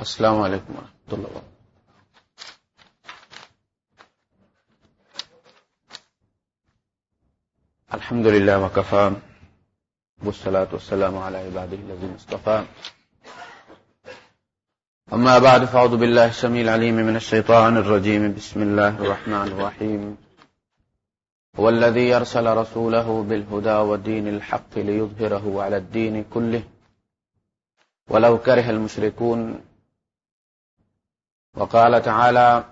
السلام علیکم ورحمۃ اللہ وبرکاتہ۔ الحمد لله وكفى والصلاة والسلام على عباده الذين اصطفى أما بعد فأعوذ بالله السميع العليم من الشيطان الرجيم بسم الله الرحمن الرحيم هو الذي يرسل رسوله بالهدى والدين الحق ليظهره على الدين كله ولو كره المشركون وقال تعالى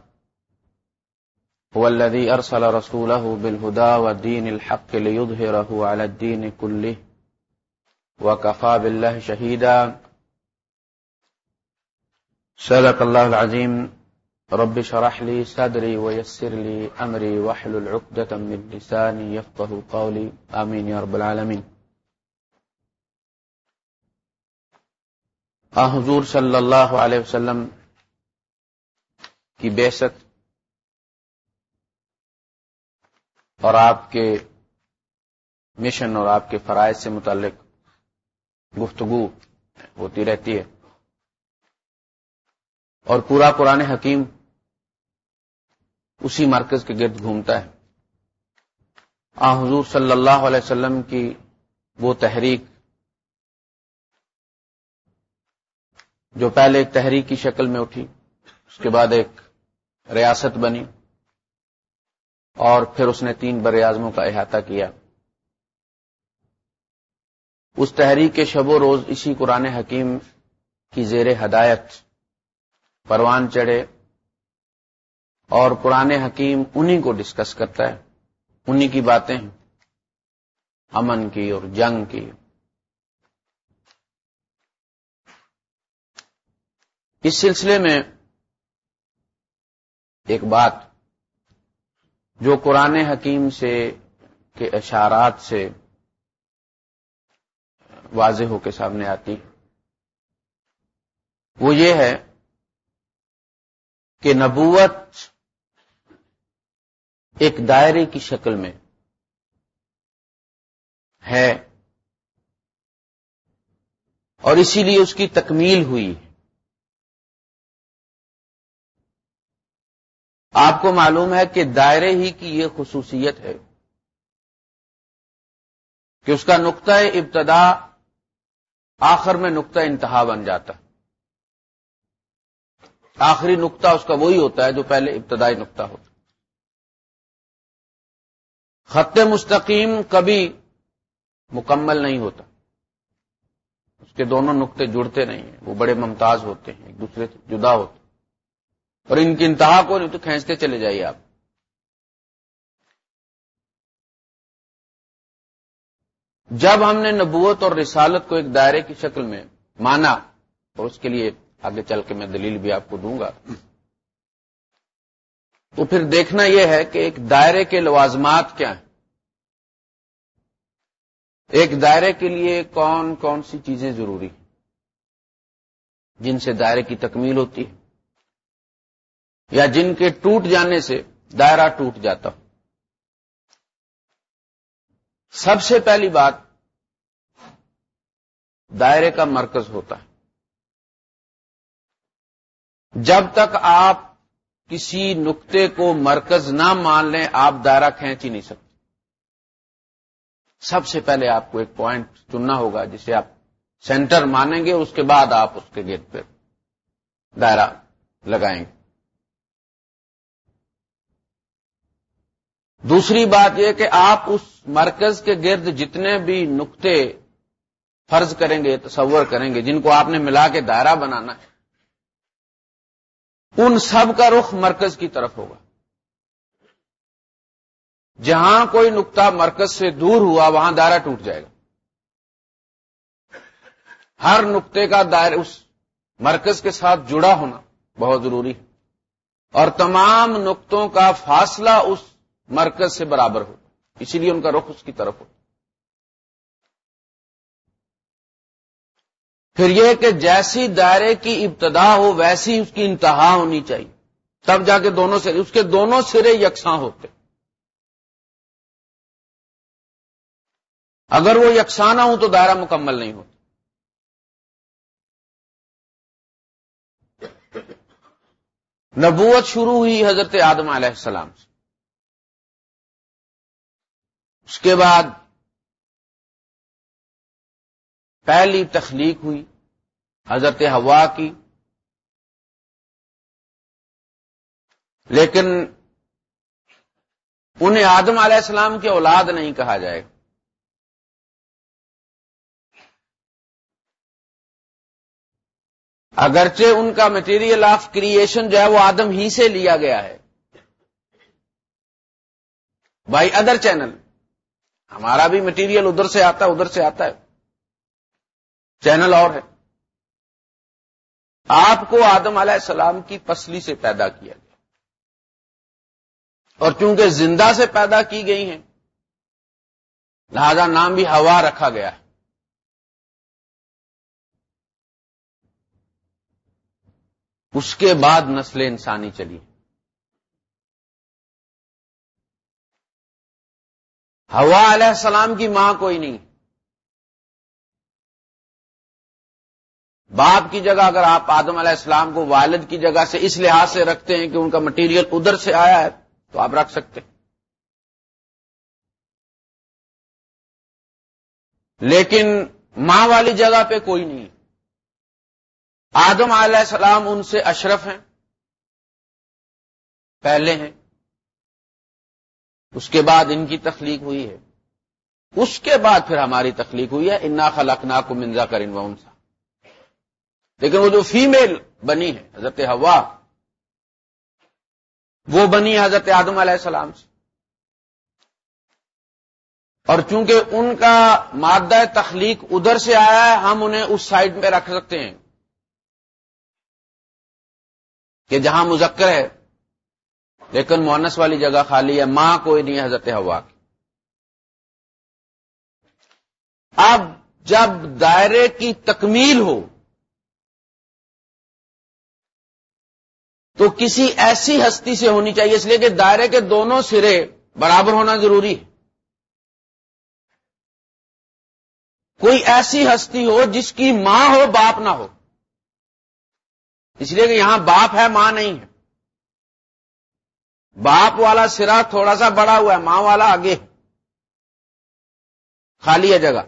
هو الذي أرسل رسوله بالهدى والدين الحق ليظهره على الدين كله وكفى بالله شهيدا. صدق الله العظيم. رب شرح لي صدري ويسر لي أمري وحل العقدة من لساني يفقه قولي. آمين يا رب العالمين. آ حضور صلی اللہ علیہ وسلم کی بیست اور آپ کے مشن اور آپ کے فرائض سے متعلق گفتگو ہوتی رہتی ہے اور پورا قرآن حکیم اسی مرکز کے گرد گھومتا ہے۔ آ حضور صلی اللہ علیہ وسلم کی وہ تحریک جو پہلے ایک تحریک کی شکل میں اٹھی، اس کے بعد ایک ریاست بنی اور پھر اس نے تین بر اعظموں کا احاطہ کیا۔ اس تحریک کے شب و روز اسی قرآن حکیم کی زیر ہدایت پروان چڑھے اور قرآن حکیم انہی کو ڈسکس کرتا ہے، انہی کی باتیں ہیں، امن کی اور جنگ کی۔ اس سلسلے میں ایک بات جو قرآن حکیم سے کے اشارات سے واضح ہو کے سامنے آتی، وہ یہ ہے کہ نبوت ایک دائرے کی شکل میں ہے اور اسی لیے اس کی تکمیل ہوئی۔ آپ کو معلوم ہے کہ دائرے ہی کی یہ خصوصیت ہے کہ اس کا نقطۂ ابتدا آخر میں نقطہ انتہا بن جاتا ہے۔ آخری نقطہ اس کا وہی ہوتا ہے جو پہلے ابتدائی نقطہ ہوتا خط مستقیم کبھی مکمل نہیں ہوتا۔ اس کے دونوں نقطے جڑتے نہیں ہیں، وہ بڑے ممتاز ہوتے ہیں، ایک دوسرے سے جدا ہوتے ہیں۔ اور ان کی انتہا کو نہیں تو کھینچتے چلے جائیے آپ۔ جب ہم نے نبوت اور رسالت کو ایک دائرے کی شکل میں مانا، اور اس کے لیے آگے چل کے میں دلیل بھی آپ کو دوں گا، تو پھر دیکھنا یہ ہے کہ ایک دائرے کے لوازمات کیا ہیں۔ ایک دائرے کے لیے کون کون سی چیزیں ضروری ہیں، جن سے دائرے کی تکمیل ہوتی ہے۔ یا جن کے ٹوٹ جانے سے دائرہ ٹوٹ جاتا ہو۔ سب سے پہلی بات دائرے کا مرکز ہوتا ہے۔ جب تک آپ کسی نقطے کو مرکز نہ مان لیں، آپ دائرہ کھینچ ہی نہیں سکتے۔ سب سے پہلے آپ کو ایک پوائنٹ چننا ہوگا، جسے آپ سینٹر مانیں گے، اس کے بعد آپ اس کے گیٹ پہ دائرہ لگائیں گے۔ دوسری بات یہ کہ آپ اس مرکز کے گرد جتنے بھی نقطے فرض کریں گے، تصور کریں گے، جن کو آپ نے ملا کے دائرہ بنانا ہے، ان سب کا رخ مرکز کی طرف ہوگا۔ جہاں کوئی نقطہ مرکز سے دور ہوا، وہاں دائرہ ٹوٹ جائے گا۔ ہر نقطے کا دائرہ، اس مرکز کے ساتھ جڑا ہونا بہت ضروری ہے۔ اور تمام نقطوں کا فاصلہ اس مرکز سے برابر ہو۔ اسی لیے ان کا رخ اس کی طرف ہو۔ پھر یہ کہ جیسی دائرے کی ابتدا ہو، ویسی اس کی انتہا ہونی چاہیے۔ تب جا کے دونوں سرے اس کے دونوں سرے یکساں ہوتے۔ اگر وہ یکساں نہ ہوں تو دائرہ مکمل نہیں ہوتا۔ نبوت شروع ہوئی حضرت آدم علیہ السلام سے۔ اس کے بعد پہلی تخلیق ہوئی، حضرت ہوا کی۔ لیکن انہیں آدم علیہ السلام کی اولاد نہیں کہا جائے۔ گا اگرچہ ان کا مٹیریل آف کریشن جو ہے وہ آدم ہی سے لیا گیا ہے۔ بائی ادر چینل ہمارا بھی مٹیریل ادھر سے آتا ہے، ادھر سے آتا ہے۔ چینل اور ہے۔ آپ کو آدم علیہ السلام کی پسلی سے پیدا کیا گیا۔ اور چونکہ زندہ سے پیدا کی گئی ہیں، لہذا نام بھی ہوا رکھا گیا ہے۔ اس کے بعد نسل انسانی چلی ہوا علیہ السلام کی ماں کوئی نہیں۔ باپ کی جگہ اگر آپ آدم علیہ السلام کو والد کی جگہ سے اس لحاظ سے رکھتے ہیں کہ ان کا مٹیریل ادھر سے آیا ہے، تو آپ رکھ سکتے ہیں۔ لیکن ماں والی جگہ پہ کوئی نہیں۔ آدم علیہ السلام ان سے اشرف ہیں، پہلے ہیں۔ اس کے بعد ان کی تخلیق ہوئی ہے۔ اس کے بعد پھر ہماری تخلیق ہوئی ہے، انا خلقنا کو منزا کر انسا لیکن وہ جو فیمیل بنی ہے، حضرت ہوا وہ بنی ہے حضرت آدم علیہ السلام سے۔ اور چونکہ ان کا مادہ تخلیق ادھر سے آیا ہے، ہم انہیں اس سائڈ پہ رکھ سکتے ہیں کہ جہاں مذکر ہے۔ لیکن مونس والی جگہ خالی ہے، ماں کوئی نہیں حضرت ہوا کی۔ اب جب دائرے کی تکمیل ہو، تو کسی ایسی ہستی سے ہونی چاہیے، اس لیے کہ دائرے کے دونوں سرے برابر ہونا ضروری ہے۔ کوئی ایسی ہستی ہو جس کی ماں ہو، باپ نہ ہو۔ اس لیے کہ یہاں باپ ہے، ماں نہیں ہے۔ باپ والا سرا تھوڑا سا بڑا ہوا ہے، ماں والا آگے خالی ہے جگہ۔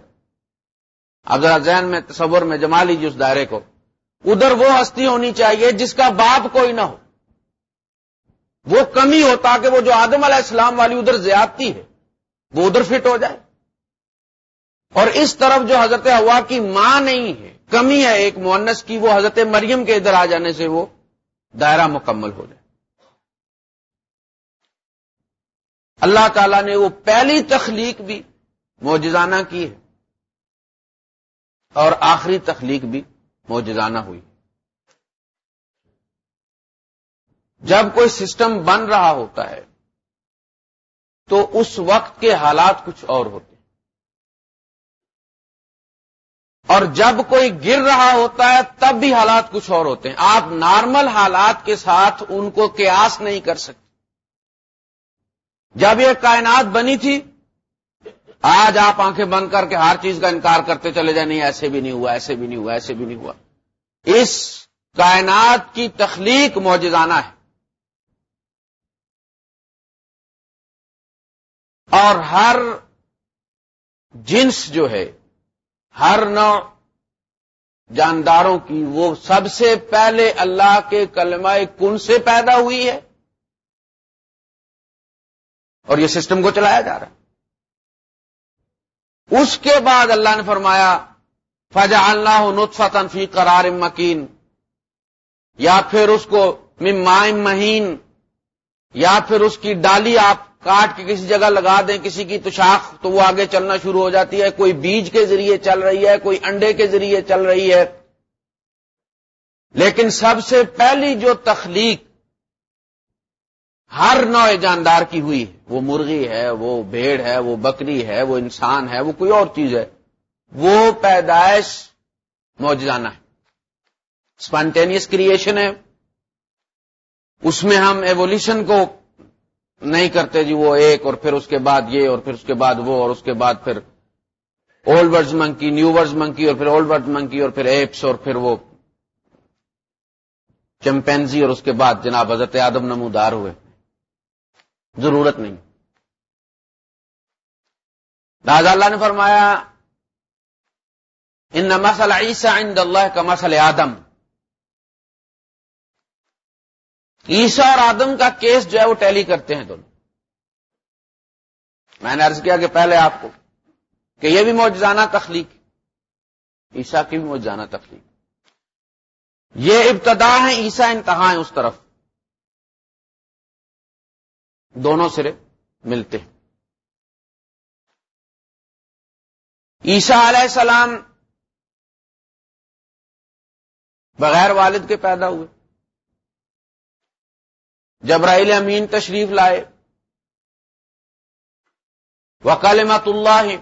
اب ذرا ذہن میں، تصور میں جما لیجیے اس دائرے کو۔ ادھر وہ ہستی ہونی چاہیے جس کا باپ کوئی نہ ہو۔ وہ کمی ہو تاکہ وہ جو آدم علیہ السلام والی ادھر زیادتی ہے، وہ ادھر فٹ ہو جائے۔ اور اس طرف جو حضرت ہوا کی ماں نہیں ہے، کمی ہے ایک مونس کی، وہ حضرت مریم کے ادھر آ جانے سے وہ دائرہ مکمل ہو جائے۔ اللہ تعالی نے وہ پہلی تخلیق بھی موجزانہ کی ہے اور آخری تخلیق بھی موجزانہ ہوئی جب کوئی سسٹم بن رہا ہوتا ہے تو اس وقت کے حالات کچھ اور ہوتے ہیں اور جب کوئی گر رہا ہوتا ہے تب بھی حالات کچھ اور ہوتے ہیں آپ نارمل حالات کے ساتھ ان کو قیاس نہیں کر سکتے جب یہ کائنات بنی تھی، آج آپ آنکھیں بند کر کے ہر چیز کا انکار کرتے چلے جائیں، نہیں، ایسے بھی نہیں ہوا، ایسے بھی نہیں ہوا، ایسے بھی نہیں ہوا۔ اس کائنات کی تخلیق موجزانہ ہے۔ اور ہر جنس جو ہے، ہر نو جانداروں کی، وہ سب سے پہلے اللہ کے کلمہ کن سے پیدا ہوئی ہے؟ اور یہ سسٹم کو چلایا جا رہا ہے۔ اس کے بعد اللہ نے فرمایا فجا اللہ نطفہ تنفی قرار مکین یا پھر اس کو ممائم مہین یا پھر اس کی ڈالی آپ کاٹ کے کسی جگہ لگا دیں، کسی کی تشاخ تو وہ آگے چلنا شروع ہو جاتی ہے۔ کوئی بیج کے ذریعے چل رہی ہے، کوئی انڈے کے ذریعے چل رہی ہے۔ لیکن سب سے پہلی جو تخلیق ہر نو جاندار کی ہوئی وہ مرغی ہے، وہ بھیڑ ہے، وہ بکری ہے، وہ انسان ہے، وہ کوئی اور چیز ہے۔ وہ پیدائش موجودانہ ہے۔ اسپانٹینیس کریشن ہے۔ اس میں ہم ایولیوشن کو نہیں کرتے جی وہ ایک اور پھر اس کے بعد یہ اور پھر اس کے بعد وہ اور اس کے بعد پھر اولڈ ورڈز منکی نیو ورڈز منکی اور پھر اولڈ ورڈ منکی اور پھر ایپس اور پھر وہ چمپینزی اور اس کے بعد جناب حضرت آدم نمودار ہوئے۔ ضرورت نہیں۔ راجا اللہ نے فرمایا، ان مسل عیسیٰ عند اللہ کا مسل آدم. عیسیٰ اور آدم کا کیس جو ہے وہ ٹیلی کرتے ہیں دونوں۔ میں نے عرض کیا کہ پہلے آپ کو کہ یہ بھی موجزانہ تخلیق، عیسیٰ کی بھی موجزانہ تخلیق۔ یہ ابتدا ہے، عیسیٰ انتہا ہے اس طرف۔ دونوں سرے ملتے ہیں۔ عیسیٰ علیہ السلام بغیر والد کے پیدا ہوئے۔ جبرائیل امین تشریف لائے۔ وکالمت اللہ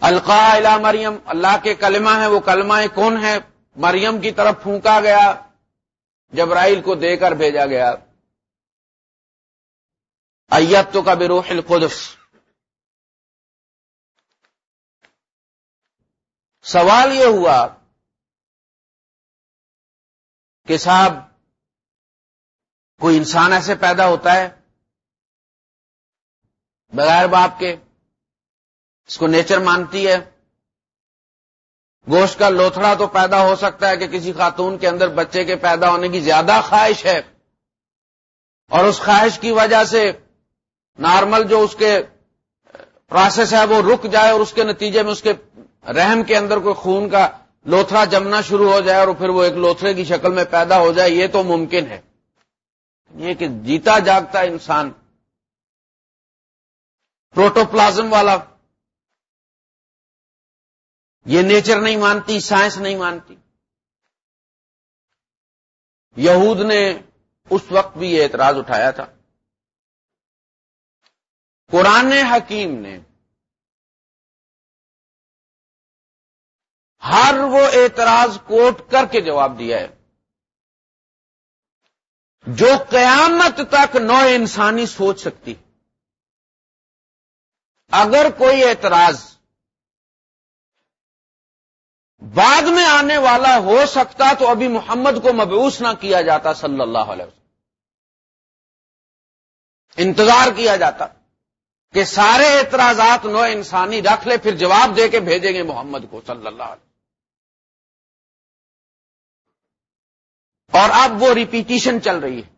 القا مریم۔ اللہ کے کلمہ ہیں، وہ کلمہ کون ہے مریم کی طرف پھونکا گیا۔ جبرائیل کو دے کر بھیجا گیا۔ ایت تو کا بروح القدس۔ سوال یہ ہوا کہ صاحب، کوئی انسان ایسے پیدا ہوتا ہے بغیر باپ کے، اس کو نیچر مانتی ہے؟ گوشت کا لوتھڑا تو پیدا ہو سکتا ہے کہ کسی خاتون کے اندر بچے کے پیدا ہونے کی زیادہ خواہش ہے۔ اور اس خواہش کی وجہ سے نارمل جو اس کے پروسیس ہے وہ رک جائے اور اس کے نتیجے میں اس کے رحم کے اندر کوئی خون کا لوتھڑا جمنا شروع ہو جائے اور پھر وہ ایک لوتھڑے کی شکل میں پیدا ہو جائے، یہ تو ممکن ہے۔ یہ کہ جیتا جاگتا انسان پروٹوپلازم والا، یہ نیچر نہیں مانتی، سائنس نہیں مانتی۔ یہود نے اس وقت بھی یہ اعتراض اٹھایا تھا۔ قرآن حکیم نے ہر وہ اعتراض کوٹ کر کے جواب دیا ہے۔ جو قیامت تک نو انسانی سوچ سکتی۔ اگر کوئی اعتراض بعد میں آنے والا ہو سکتا تو ابھی محمد کو مبعوث نہ کیا جاتا صلی اللہ علیہ وسلم۔ انتظار کیا جاتا۔ کہ سارے اعتراضات نو انسانی رکھ لے، پھر جواب دے کے بھیجیں گے محمد کو صلی اللہ علیہ اور اب وہ ریپیٹیشن چل رہی ہے۔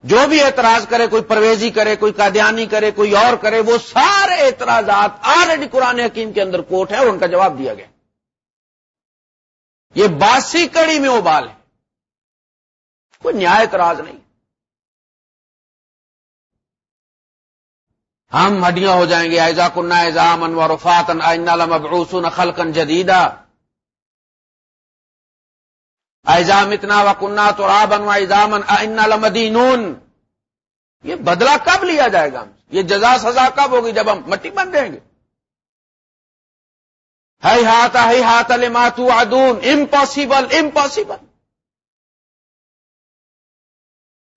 جو بھی اعتراض کرے، کوئی پرویزی کرے، کوئی قادیانی کرے، کوئی اور کرے، وہ سارے اعتراضات آلریڈی قرآن حکیم کے اندر کوٹ ہے اور ان کا جواب دیا گیا۔ یہ باسی کڑی میں ابال ہے۔ کوئی نیا اعتراض نہیں۔ ہم ہڈیاں ہو جائیں گے۔ ایزا کنہ ایزام انور وفات مبعوثن خلقن جدیدہ ایزام اتنا و کنہ تو رابن ایزامن لمدینون۔ یہ بدلہ کب لیا جائے گا یہ جزا سزا کب ہوگی جب ہم مٹی بن جائیں گے؟ ہائی ہاتھ ہائی ہاتھ ماتو ادون امپاسبل امپاسبل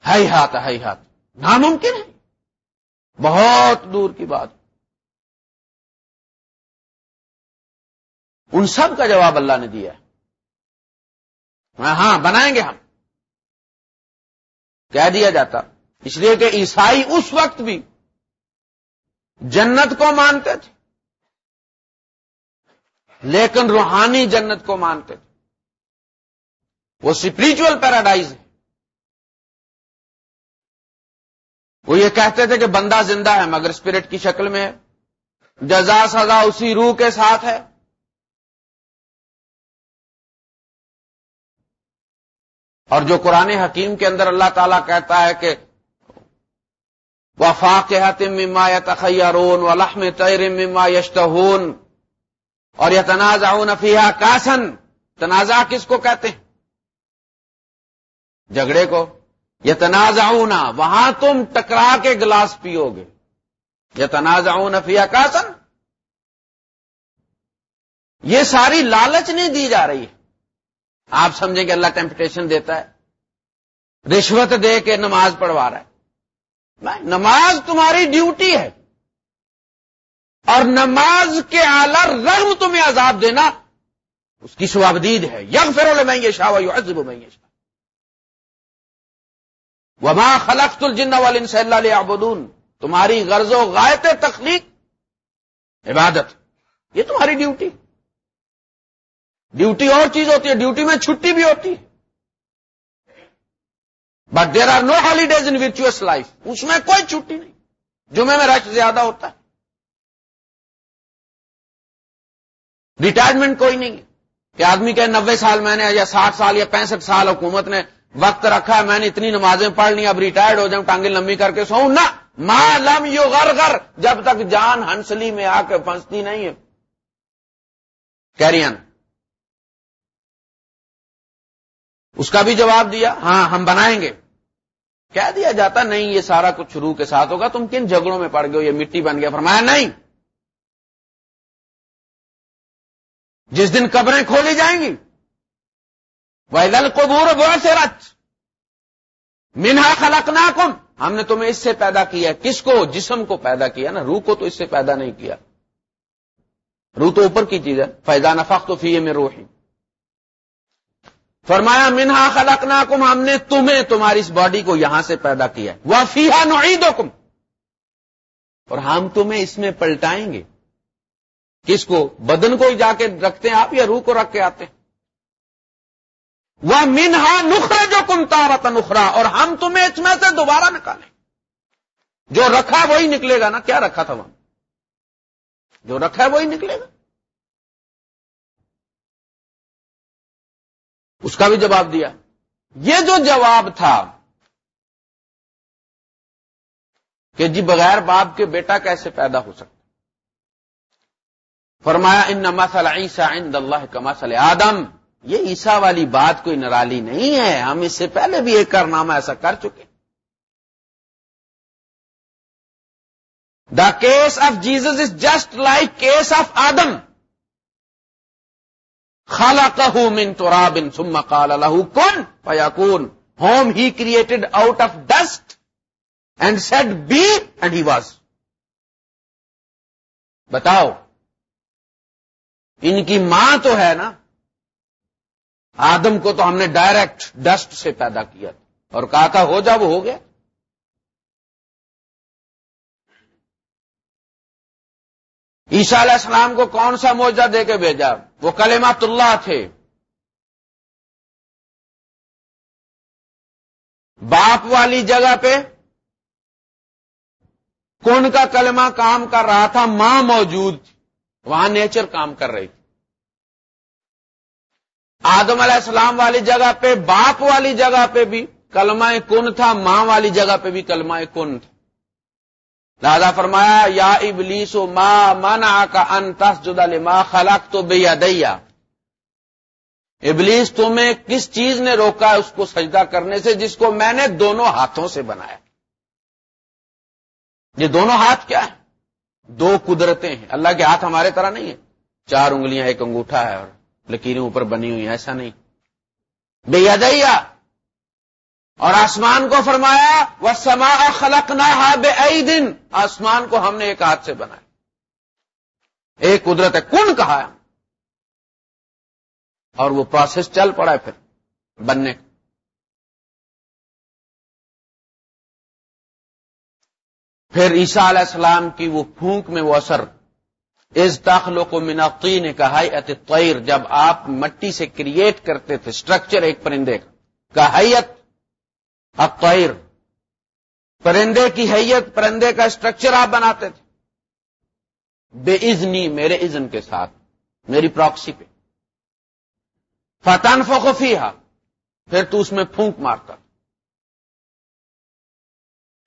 ہائی ہاتھ ہائی ہاتھ ناممکن ہے؟ بہت دور کی بات۔ ان سب کا جواب اللہ نے دیا ہے۔ ہاں بنائیں گے ہم۔ کہہ دیا جاتا۔ اس لیے کہ عیسائی اس وقت بھی جنت کو مانتے تھے۔ لیکن روحانی جنت کو مانتے تھے۔ وہ اسپریچل پیراڈائز ہے۔ وہ یہ کہتے تھے کہ بندہ زندہ ہے مگر اسپرٹ کی شکل میں ہے۔ جزا سزا اسی روح کے ساتھ ہے۔ اور جو قرآن حکیم کے اندر اللہ تعالیٰ کہتا ہے کہ وفاق مما یا تخیرون و تیر مما یشتہون اور یہ تنازع فیحا کاسن۔ تنازع کس کو کہتے ہیں؟ جھگڑے کو۔ یہ وہاں تم ٹکرا کے گلاس پیو گے۔ یہ تنازع فیحا کاسن یہ ساری لالچ نہیں دی جا رہی۔ ہے آپ سمجھیں کہ اللہ ٹیمپٹیشن دیتا ہے۔ رشوت دے کے نماز پڑھوا رہا ہے۔ نماز تمہاری ڈیوٹی ہے۔ اور نماز کے آلہ رغم تمہیں عذاب دینا، اس کی سوابدید ہے۔ یگ فرول میں یہ شاہ عزب میں یہ شاہ وما خلقت الجن والن صلی اللہ علیہ تمہاری غرض و غائط تخلیق۔ عبادت۔ یہ تمہاری ڈیوٹی۔ ڈیوٹی اور چیز ہوتی ہے، ڈیوٹی میں چھٹی بھی ہوتی ہے۔ But there are no holidays in virtuous life اس میں کوئی چھٹی نہیں۔ جمعے میں رش زیادہ ہوتا ہے۔ ریٹائرمنٹ کوئی نہیں کہ آدمی کہ نبے سال میں نے یا ساٹھ سال یا پینسٹھ سال حکومت نے وقت رکھا ہے، میں نے اتنی نمازیں پڑھ لی اب ریٹائرڈ ہو جاؤں، ٹانگیں لمبی کر کے سو نہ! ماں لم یو گر گر جب تک جان ہنسلی میں آ کے پھنستی نہیں ہے۔ کیرین۔ اس کا بھی جواب دیا ہاں ہم بنائیں گے۔ کہہ دیا جاتا، نہیں، یہ سارا کچھ شروع کے ساتھ ہوگا، تم کن جھگڑوں میں پڑ گئے ہو؟ یہ مٹی بن گیا۔ فرمایا، نہیں۔ جس دن قبریں کھولی جائیں گی وہ قبور بہت سے رچ منہا خلق ہم نے تمہیں اس سے پیدا کیا کس کو؟ جسم کو پیدا کیا نا۔ روح کو تو اس سے پیدا نہیں کیا۔ روح تو اوپر کی چیز ہے۔ فیضان فخ تو فی میں روحی فرمایا منہا خلق ہم نے تمہیں، تمہاری اس باڈی کو یہاں سے پیدا کیا وہ فیحا نعید اور ہم تمہیں اس میں پلٹائیں گے۔ کس کو؟ بدن کو ہی جا کے رکھتے ہیں آپ یا روح کو رکھ کے آتے ہیں؟ وہ منہا نخرا جو کمتارت نخرا اور ہم تمہیں اس میں سے دوبارہ نکالیں۔ جو رکھا وہی نکلے گا نا۔ کیا رکھا تھا وہاں؟ جو رکھا ہے وہی نکلے گا۔ اس کا بھی جواب دیا۔ یہ جو جواب تھا کہ جی بغیر باپ کے بیٹا کیسے پیدا ہو سکتا؟ فرمایا ان مسل عیسا عند اللہ کا مسل آدم یہ عیسا والی بات کوئی نرالی نہیں ہے۔ ہم اس سے پہلے بھی ایک کارنامہ ایسا کر چکے the case of Jesus is just like case of Adam خالا کہ من تو رابن سم کال کون پیا کون whom he created out of dust and said be and he was بتاؤ۔ ان کی ماں تو ہے نا۔ آدم کو تو ہم نے ڈائریکٹ ڈسٹ سے پیدا کیا اور کہا تھا، ہو جا، وہ ہو گیا۔ عیسا علیہ السلام کو کون سا موجہ دے کے بھیجا؟ وہ کلمات اللہ تھے۔ باپ والی جگہ پہ کون کا کلمہ کام کر رہا تھا؟ ماں موجود تھی۔ وہاں نیچر کام کر رہی تھی۔ آدم علیہ السلام والی جگہ پہ، باپ والی جگہ پہ بھی کلمہ کن تھا، ماں والی جگہ پہ بھی کلمہ کن تھا۔ دادا فرمایا، یا ابلیس و ماں منا کا انتس جدا لما خلق تو بے دیا ابلیس تمہیں کس چیز نے روکا اس کو سجدہ کرنے سے؟ جس کو میں نے دونوں ہاتھوں سے بنایا۔ یہ دونوں ہاتھ کیا ہے دو قدرتیں ہیں۔ اللہ کے ہاتھ ہمارے طرح نہیں ہے چار انگلیاں، ایک انگوٹھا ہے اور لکیریں اوپر بنی ہوئی ایسا نہیں۔ بے یادیا اور آسمان کو فرمایا وہ سما خلق نہ بے دن آسمان کو ہم نے ایک ہاتھ سے بنایا۔ ایک قدرت ہے کون کہا ہے اور وہ پروسیس چل پڑا ہے پھر، بننے۔ کا پھر عیسیٰ علیہ السلام کی وہ پھونک میں وہ اثر از داخلوں کو مناقی نے کہا طیر جب آپ مٹی سے کریٹ کرتے تھے اسٹرکچر ایک پرندے کا۔ حیت طیر پرندے کی حیت پرندے کا اسٹرکچر آپ بناتے تھے۔ بے ازنی میرے ازن کے ساتھ، میری پراکسی پہ۔ فتح فوقفی پھر تو اس میں پھونک مارتا۔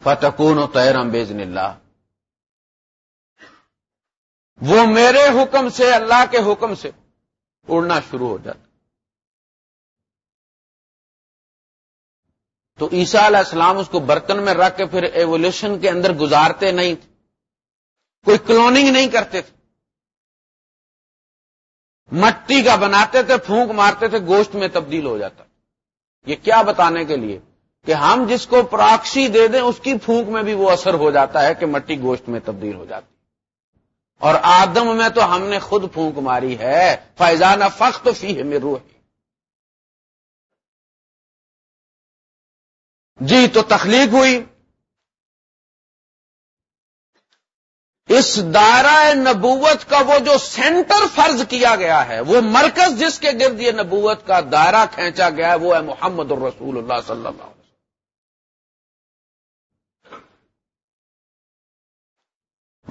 فتقون و تیرم بیزن اللہ وہ میرے حکم سے، اللہ کے حکم سے اڑنا شروع ہو جاتا۔ تو عیسیٰ علیہ السلام اس کو برتن میں رکھ کے پھر ایولیوشن کے اندر گزارتے نہیں تھے۔ کوئی کلوننگ نہیں کرتے تھے۔ مٹی کا بناتے تھے، پھونک مارتے تھے، گوشت میں تبدیل ہو جاتا۔ یہ کیا بتانے کے لیے کہ ہم جس کو پراکشی دے دیں، اس کی پھونک میں بھی وہ اثر ہو جاتا ہے کہ مٹی گوشت میں تبدیل ہو جاتی اور آدم میں تو ہم نے خود پھونک ماری ہے۔ فیضان فخت فی ہے میرو جی تو تخلیق ہوئی۔ اس دائرہ نبوت کا وہ جو سینٹر فرض کیا گیا ہے، وہ مرکز جس کے گرد یہ نبوت کا دائرہ کھینچا گیا ہے، وہ ہے محمد الرسول اللہ صلی اللہ علیہ وسلم۔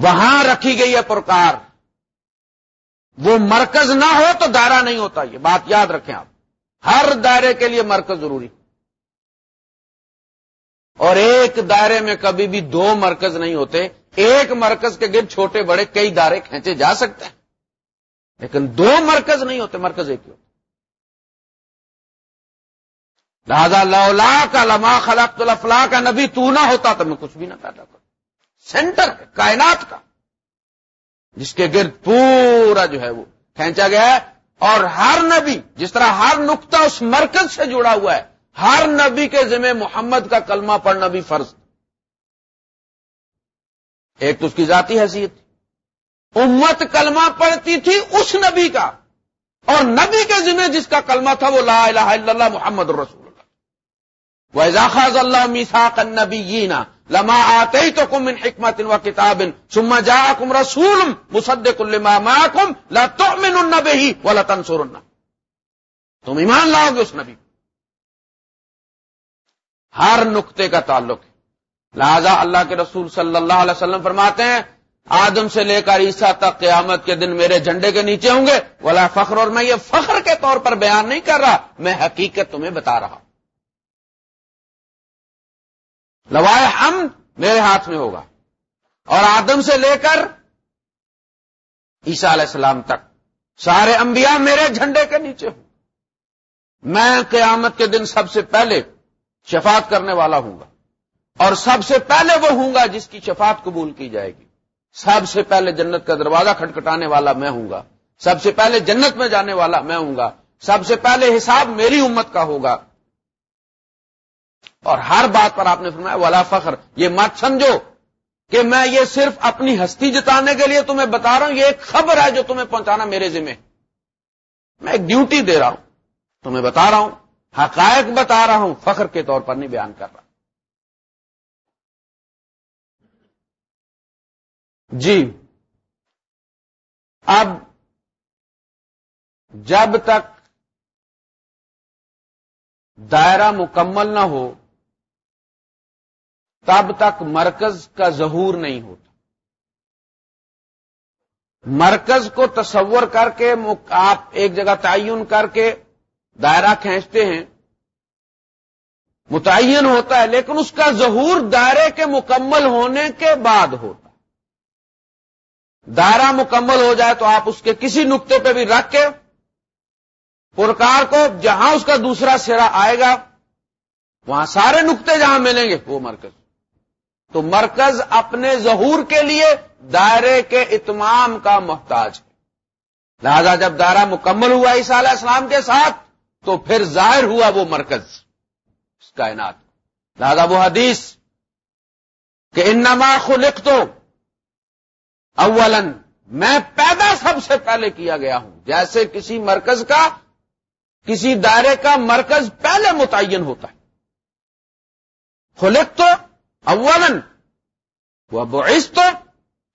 وہاں رکھی گئی ہے پرکار۔ وہ مرکز نہ ہو تو دائرہ نہیں ہوتا، یہ بات یاد رکھیں آپ۔ ہر دائرے کے لیے مرکز ضروری۔ اور ایک دائرے میں کبھی بھی دو مرکز نہیں ہوتے، ایک مرکز کے گرد چھوٹے بڑے کئی دائرے کھینچے جا سکتے ہیں۔ لیکن دو مرکز نہیں ہوتے، مرکز ایک ہی ہوتے۔ لہذا لولا کا لما خلق الفلا کا نبی تو نہ ہوتا تو میں کچھ بھی نہ پیدا کروں سینٹر ہے کائنات کا، جس کے گرد پورا جو ہے وہ کھینچا گیا ہے، اور ہر نبی، جس طرح ہر نقطہ اس مرکز سے جڑا ہوا ہے، ہر نبی کے ذمہ محمد کا کلمہ پڑھنا بھی فرض۔ ایک تو اس کی ذاتی حیثیت، امت کلمہ پڑھتی تھی اس نبی کا، اور نبی کے ذمہ جس کا کلمہ تھا وہ لا الہ الا اللہ محمد رسول اللہ۔ وہ اضاخاظ اللہ میساک النبی لما آتے تو کم ان حکمت و کتاب سما جا کم رسول مسد کلما کم لمن النبی ہی وہ تم ایمان لاؤ گے اس نبی ہر نقطے کا تعلق ہے. لہذا اللہ کے رسول صلی اللہ علیہ وسلم فرماتے ہیں، آدم سے لے کر عیسیٰ تک قیامت کے دن میرے جھنڈے کے نیچے ہوں گے، ولا فخر، اور میں یہ فخر کے طور پر بیان نہیں کر رہا، میں حقیقت تمہیں بتا رہا ہوں۔ لوائے ہم میرے ہاتھ میں ہوگا۔ اور آدم سے لے کر عیسیٰ علیہ السلام تک سارے انبیاء میرے جھنڈے کے نیچے ہوں۔ میں قیامت کے دن سب سے پہلے شفاعت کرنے والا ہوں گا۔ اور سب سے پہلے وہ ہوں گا جس کی شفاعت قبول کی جائے گی۔ سب سے پہلے جنت کا دروازہ کھٹکھٹانے والا میں ہوں گا۔ سب سے پہلے جنت میں جانے والا میں ہوں گا۔ سب سے پہلے حساب میری امت کا ہوگا۔ اور ہر بات پر آپ نے فرمایا والا فخر۔ یہ مت سمجھو کہ میں یہ صرف اپنی ہستی جتانے کے لیے تمہیں بتا رہا ہوں، یہ ایک خبر ہے جو تمہیں پہنچانا میرے ذمہ میں ایک ڈیوٹی دے رہا ہوں، تمہیں بتا رہا ہوں، حقائق بتا رہا ہوں، فخر کے طور پر نہیں بیان کر رہا۔ جی اب جب تک دائرہ مکمل نہ ہو تب تک مرکز کا ظہور نہیں ہوتا۔ مرکز کو تصور کر کے آپ ایک جگہ تعین کر کے دائرہ کھینچتے ہیں۔ متعین ہوتا ہے، لیکن اس کا ظہور دائرے کے مکمل ہونے کے بعد ہوتا دائرہ مکمل ہو جائے تو آپ اس کے کسی نقطے پہ بھی رکھ کے پرکار کو جہاں اس کا دوسرا سرا آئے گا، وہاں سارے نقطے جہاں ملیں گے، وہ مرکز۔ تو مرکز اپنے ظہور کے لیے دائرے کے اتمام کا محتاج ہے۔ لہذا جب دائرہ مکمل ہوا عیسیٰ علیہ السلام کے ساتھ، تو پھر ظاہر ہوا وہ مرکز کائنات لہذا وہ حدیث کہ انما خلق تو اولن میں پیدا سب سے پہلے کیا گیا ہوں۔ جیسے کسی مرکز کا، کسی دائرے کا مرکز پہلے متعین ہوتا ہے۔ خلق تو اولن وہ بعث تو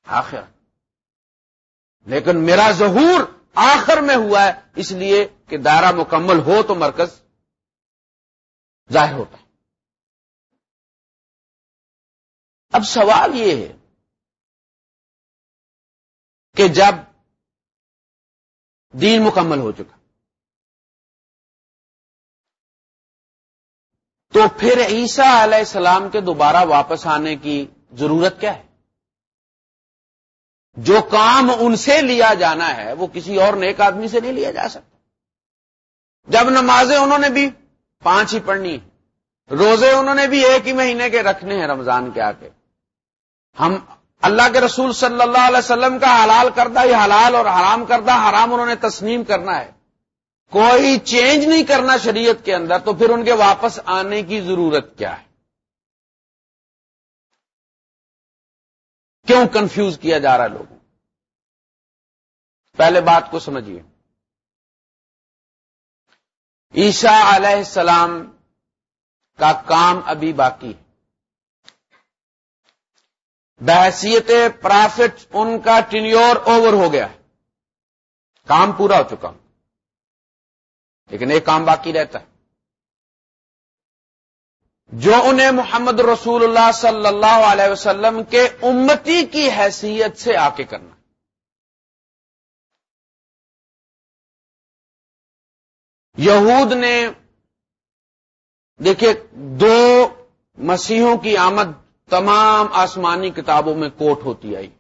آخر لیکن میرا ظہور آخر میں ہوا ہے، اس لیے کہ دائرہ مکمل ہو تو مرکز ظاہر ہوتا ہے۔ اب سوال یہ ہے کہ جب دین مکمل ہو چکا تو پھر عیسیٰ علیہ السلام کے دوبارہ واپس آنے کی ضرورت کیا ہے؟ جو کام ان سے لیا جانا ہے، وہ کسی اور نیک آدمی سے نہیں لیا جا سکتا۔ جب نمازیں انہوں نے بھی پانچ ہی پڑھنی روزے انہوں نے بھی ایک ہی مہینے کے رکھنے ہیں رمضان کے آ کے ہم اللہ کے رسول صلی اللہ علیہ وسلم کا حلال کردہ یہ حلال اور حرام کردہ حرام انہوں نے تسلیم کرنا ہے۔ کوئی چینج نہیں کرنا شریعت کے اندر تو پھر ان کے واپس آنے کی ضرورت کیا ہے؟ کیوں کنفیوز کیا جا رہا ہے لوگوں؟ پہلے بات کو سمجھیے۔ عیشا علیہ السلام کا کام ابھی باقی ہے۔ بحثیت پرافٹ ان کا ٹینیور اوور ہو گیا ہے۔ کام پورا ہو چکا۔ لیکن ایک کام باقی رہتا ہے۔ جو انہیں محمد رسول اللہ صلی اللہ علیہ وسلم کے امتی کی حیثیت سے آ کے کرنا۔ یہود نے دیکھیے دو مسیحوں کی آمد تمام آسمانی کتابوں میں کوٹ ہوتی آئی۔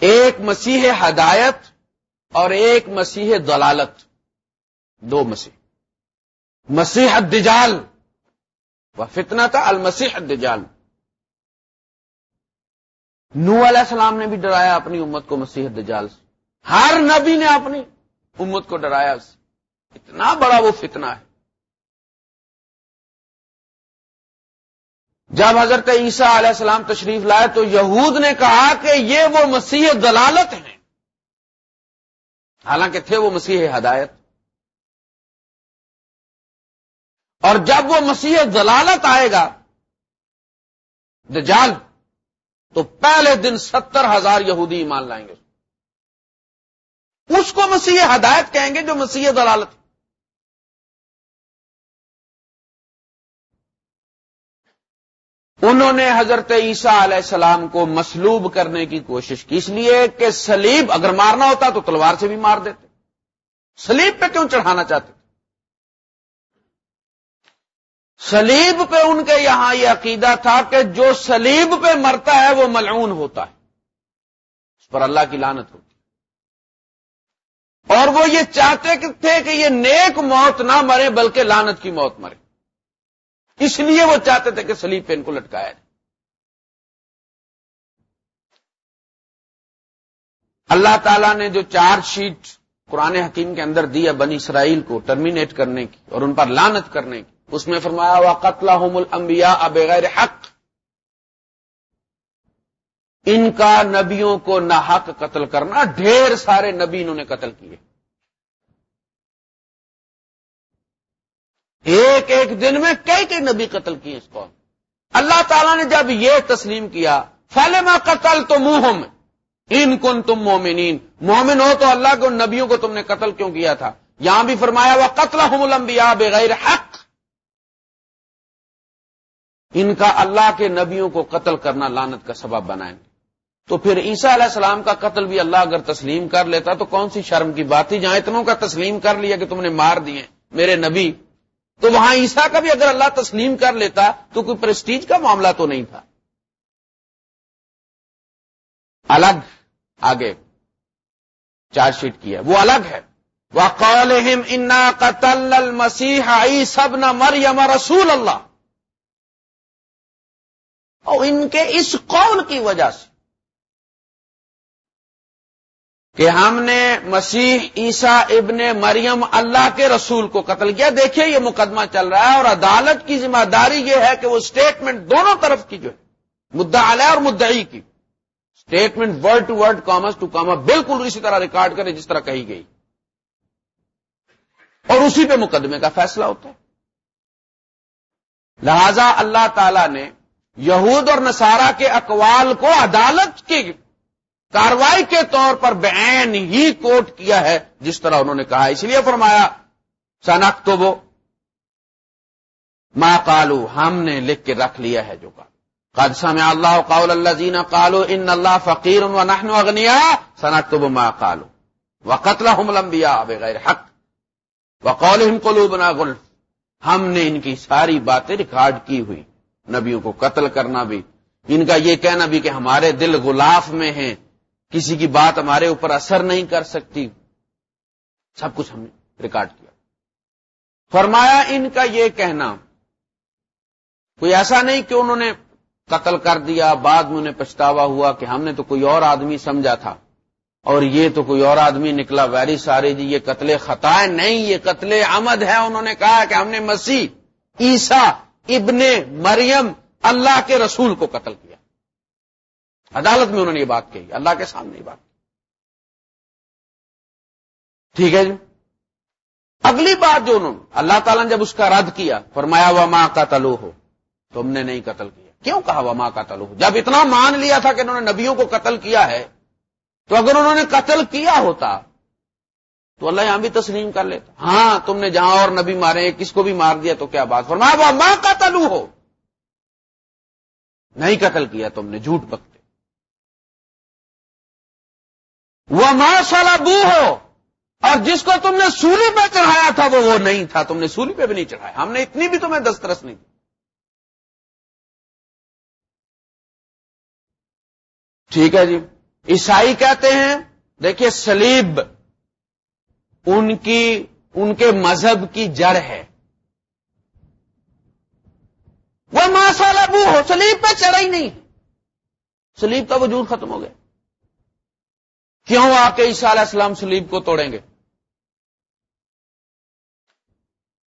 ایک مسیح ہدایت اور ایک مسیح دلالت، دو مسیح۔ مسیح الدجال وہ فتنا تھا المسیح الدجال۔ نو علیہ السلام نے بھی ڈرایا اپنی امت کو مسیح الدجال سے۔ ہر نبی نے اپنی امت کو ڈرایا اس اتنا بڑا وہ فتنہ ہے۔ جب حضرت عیسیٰ علیہ السلام تشریف لائے تو یہود نے کہا کہ یہ وہ مسیح دلالت ہیں۔ حالانکہ تھے وہ مسیح ہدایت۔ اور جب وہ مسیح دلالت آئے گا، دجال، تو پہلے دن ستر ہزار یہودی ایمان لائیں گے۔ اس کو مسیح ہدایت کہیں گے جو مسیح دلالت انہوں نے حضرت عیسیٰ علیہ السلام کو مسلوب کرنے کی کوشش کی، اس لیے کہ سلیب اگر مارنا ہوتا تو تلوار سے بھی مار دیتے۔ سلیب پہ کیوں چڑھانا چاہتے؟ سلیب پہ ان کے یہاں یہ عقیدہ تھا کہ جو سلیب پہ مرتا ہے وہ ملعون ہوتا ہے۔ اس پر اللہ کی لانت ہوتی اور وہ یہ چاہتے تھے کہ یہ نیک موت نہ مرے، بلکہ لانت کی موت مرے۔ اس لیے وہ چاہتے تھے کہ سلیب پہ ان کو لٹکایا جائے۔ اللہ تعالیٰ نے جو چارج شیٹ قرآن حکیم کے اندر دی ہے بنی اسرائیل کو ٹرمینیٹ کرنے کی اور ان پر لانت کرنے کی، اس میں فرمایا ہوا قتل الانبیاء بغیر حق۔ ان کا نبیوں کو نہ حق قتل کرنا، ڈھیر سارے نبی انہوں نے قتل کیے۔ ایک ایک دن میں کئی کئی نبی قتل کیے اس کو اللہ تعالیٰ نے جب یہ تسلیم کیا پہلے میں قتل تو منہ میں ان کن تم مومنین مومن ہو تو اللہ کے ان نبیوں کو تم نے قتل کیوں کیا تھا؟ یہاں بھی فرمایا ہوا قتل الانبیاء بغیر حق۔ ان کا اللہ کے نبیوں کو قتل کرنا لانت کا سبب بنائیں گے۔ تو پھر عیسیٰ علیہ السلام کا قتل بھی اللہ اگر تسلیم کر لیتا، تو کون سی شرم کی بات تھی جہاں اتنوں کا تسلیم کر لیا کہ تم نے مار دیے؟ میرے نبی تو وہاں عیسا کا بھی اگر اللہ تسلیم کر لیتا تو کوئی پرسٹیج کا معاملہ تو نہیں تھا۔ الگ آگے چارج شیٹ کیا وہ الگ ہے۔ وہ قولہم انا قتل المسیح سب نہ مریم رسول اللہ اور ان کے اس قول کی وجہ سے کہ ہم نے مسیح عیسا ابن مریم اللہ کے رسول کو قتل کیا۔ دیکھیے یہ مقدمہ چل رہا ہے اور عدالت کی ذمہ داری یہ ہے کہ وہ اسٹیٹمنٹ دونوں طرف کی جو ہے مدعا علیہ اور مدعی کی۔ Statement word to word commas to comma بالکل اسی طرح ریکارڈ کرے جس طرح کہی گئی۔ اور اسی پہ مقدمے کا فیصلہ ہوتا ہے۔ لہذا اللہ تعالی نے یہود اور نصارہ کے اقوال کو عدالت کی کاروائی کے طور پر بین ہی کوٹ کیا ہے جس طرح انہوں نے کہا اس لیے فرمایا سنک تو وہ۔ ماں کالو ہم نے لکھ کے رکھ لیا ہے جو قادثہ میں اللہ قول اللہ زینا کالو ان اللہ فقیر و نحن اغنیا سنک تو وہ ماں کالو و قتل لمبیا بغیر حق۔ و قول قلوبنا گل ہم نے ان کی ساری باتیں ریکارڈ کی ہوئی۔ نبیوں کو قتل کرنا بھی۔ ان کا یہ کہنا بھی کہ ہمارے دل غلاف میں ہیں۔ کسی کی بات ہمارے اوپر اثر نہیں کر سکتی۔ سب کچھ ہم نے ریکارڈ کیا۔ فرمایا، ان کا یہ کہنا، کوئی ایسا نہیں کہ انہوں نے قتل کر دیا، بعد میں انہیں پچھتاوا ہوا کہ ہم نے تو کوئی اور آدمی سمجھا تھا۔ اور یہ تو کوئی اور آدمی نکلا، ویری سارے جی یہ قتل خطا نہیں، یہ قتل آمد ہے۔ انہوں نے کہا کہ ہم نے مسیح عیسا ابن مریم، اللہ کے رسول کو قتل کیا۔ عدالت میں انہوں نے یہ بات کہی، اللہ کے سامنے یہ بات ٹھیک ہے جی؟ اگلی بات جو انہوں نے، اللہ تعالیٰ نے جب اس کا رد کیا، فرمایا وہ ماں کا تلو ہو تم نے نہیں قتل کیا۔ کیوں کہا وہ ماں کا تلو ہو جب اتنا مان لیا تھا کہ انہوں نے نبیوں کو قتل کیا ہے، تو اگر انہوں نے قتل کیا ہوتا، تو اللہ یہاں بھی تسلیم کر لیتا۔ ہاں تم نے جہاں اور نبی مارے، کس کو بھی مار دیا، تو کیا بات۔ فرمایا وہ ماں کا تلو ہو نہیں قتل کیا تم نے، جھوٹ بکتے وہ ماں بو ہو اور جس کو تم نے سولی پہ چڑھایا تھا، وہ وہ نہیں تھا۔ تم نے سولی پہ بھی نہیں چڑھایا۔ ہم نے اتنی بھی تمہیں دسترس نہیں۔ دی ٹھیک ہے جی۔ عیسائی کہتے ہیں، دیکھیے سلیب ان کی، ان کے مذہب کی جڑ ہے۔ وہ ماسال ابو ہو سلیب پہ چڑھا ہی نہیں۔ سلیب کا وجود ختم ہو گیا۔ کیوں آ کے عیسیٰ علیہ السلام سلیب کو توڑیں گے؟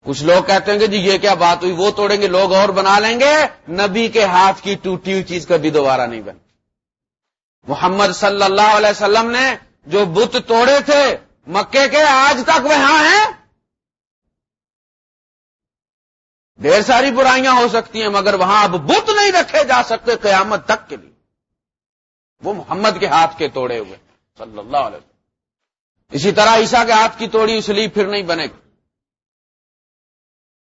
کچھ لوگ کہتے ہیں کہ جی یہ کیا بات ہوئی، وہ توڑیں گے، لوگ اور بنا لیں گے، نبی کے ہاتھ کی ٹوٹی ہوئی چیز کبھی دوبارہ نہیں بنے محمد صلی اللہ علیہ وسلم نے جو بت توڑے تھے، مکے کے آج تک وہاں ہیں۔ ڈھیر ساری برائیاں ہو سکتی ہیں، مگر وہاں اب بت نہیں رکھے جا سکتے قیامت تک کے لیے۔ وہ محمد کے ہاتھ کے توڑے ہوئے۔ صلی اللہ علیہ وسلم۔ اسی طرح عیسا کے ہاتھ کی توڑی اسلی پھر نہیں بنے گی۔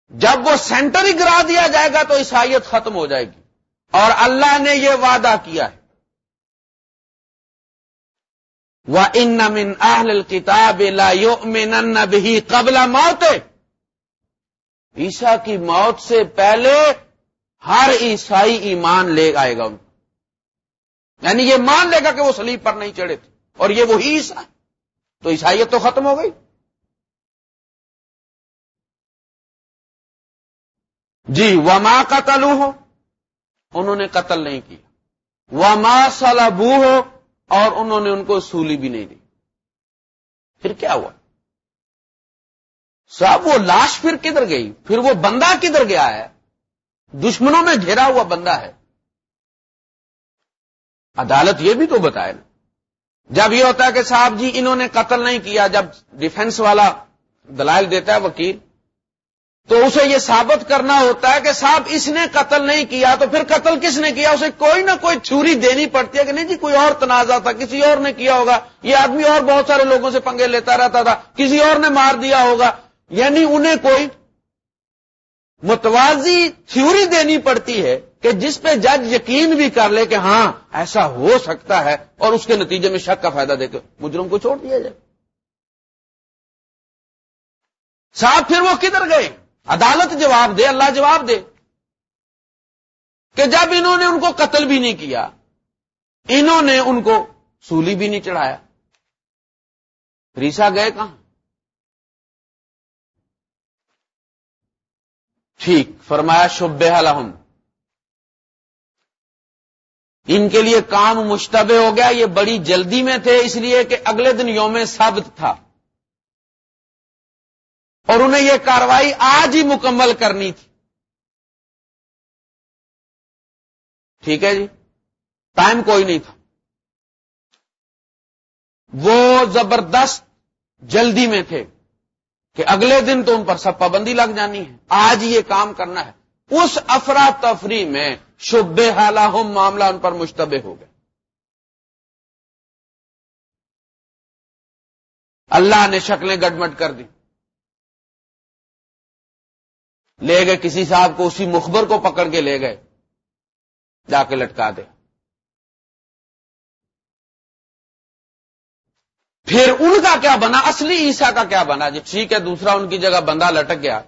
جب وہ سینٹر ہی گرا دیا جائے گا تو عیسائیت ختم ہو جائے گی۔ اور اللہ نے یہ وعدہ کیا ہے۔ وہ ان من اہل کتاب بھی قبل موت۔ عیسا کی موت سے پہلے ہر عیسائی ایمان لے آئے گا ان یعنی یہ مان لے گا کہ وہ سلیب پر نہیں چڑھے تھے۔ اور یہ وہی عیسا تو عیسائیت تو ختم ہو گئی۔ جی وما کا ہو انہوں نے قتل نہیں کیا۔ وما سلبو ہو اور انہوں نے ان کو سولی بھی نہیں دی۔ پھر کیا ہوا؟ صاحب، وہ لاش پھر کدھر گئی؟ پھر وہ بندہ کدھر گیا ہے؟ دشمنوں میں گھیرا ہوا بندہ ہے۔ عدالت یہ بھی تو بتائے نا۔ جب یہ ہوتا ہے کہ صاحب جی انہوں نے قتل نہیں کیا، جب ڈیفنس والا دلائل دیتا ہے وکیل، تو اسے یہ ثابت کرنا ہوتا ہے کہ صاحب اس نے قتل نہیں کیا، تو پھر قتل کس نے کیا؟ اسے کوئی نہ کوئی چھری دینی پڑتی ہے کہ نہیں جی کوئی اور تنازع تھا، کسی اور نے کیا ہوگا؟ یہ آدمی اور بہت سارے لوگوں سے پنگے لیتا رہتا تھا، کسی اور نے مار دیا ہوگا یعنی انہیں کوئی متوازی تھیوری دینی پڑتی ہے کہ جس پہ جج یقین بھی کر لے کہ ہاں ایسا ہو سکتا ہے اور اس کے نتیجے میں شک کا فائدہ دے کے مجرم کو چھوڑ دیا جائے۔ صاحب پھر وہ کدھر گئے؟ عدالت جواب دے، اللہ جواب دے۔ کہ جب انہوں نے ان کو قتل بھی نہیں کیا، انہوں نے ان کو سولی بھی نہیں چڑھایا۔ ریسا گئے کہاں؟ ٹھیک، فرمایا شب الحم ان کے لیے کام مشتبہ ہو گیا، یہ بڑی جلدی میں تھے، اس لیے کہ اگلے دن یوم ثابت تھا۔ اور انہیں یہ کاروائی آج ہی مکمل کرنی تھی۔ ٹھیک ہے جی ٹائم کوئی نہیں تھا۔ وہ زبردست جلدی میں تھے۔ کہ اگلے دن تو ان پر سب پابندی لگ جانی ہے۔ آج یہ کام کرنا ہے۔ اس افراتفری میں شب حالہ معاملہ ان پر مشتبہ ہو گیا۔ اللہ نے شکلیں گڈمٹ کر دی لے گئے کسی صاحب کو، اسی مخبر کو پکڑ کے لے گئے۔ جا کے لٹکا دے۔ پھر ان کا کیا بنا؟ اصلی عیسا کا کیا بنا؟ جی ٹھیک ہے، دوسرا ان کی جگہ بندہ لٹک گیا۔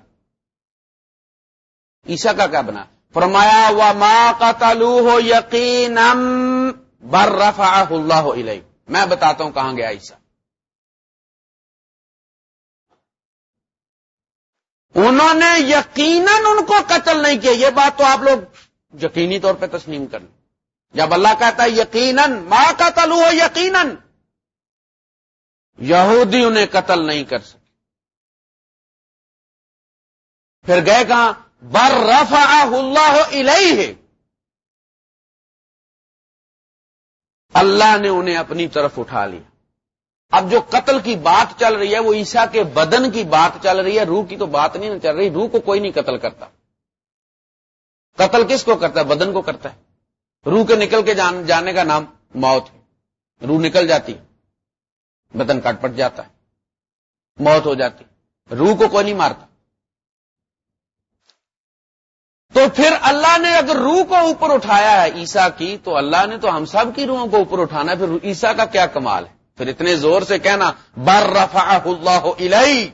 عیسا کا کیا بنا؟ فرمایا و ماں کا ہو یقین بر اللہ علیہ میں بتاتا ہوں کہاں گیا عیسا انہوں نے یقیناً ان کو قتل نہیں کیا۔ یہ بات تو آپ لوگ یقینی طور پہ تسلیم کر لیں۔ جب اللہ کہتا ہے یقیناً ماں کا تلو ہو یقیناً یہودی انہیں قتل نہیں کر سکے۔ پھر گئے کہاں؟ بر رفا اللہ ہے اللہ نے انہیں اپنی طرف اٹھا لیا۔ اب جو قتل کی بات چل رہی ہے، وہ عیسا کے بدن کی بات چل رہی ہے۔ روح کی تو بات نہیں چل رہی۔ روح کو کوئی نہیں قتل کرتا۔ قتل کس کو کرتا ہے؟ بدن کو کرتا ہے۔ روح کے نکل کے جانے کا نام موت ہے۔ روح نکل جاتی ہے۔ بدن کٹ پٹ جاتا ہے، موت ہو جاتی روح کو کوئی نہیں مارتا۔ تو پھر اللہ نے اگر روح کو اوپر اٹھایا ہے عیسا کی، تو اللہ نے تو ہم سب کی روحوں کو اوپر اٹھانا ہے، پھر عیسا کا کیا کمال ہے؟ پھر اتنے زور سے کہنا، بر رفا اللہ الہی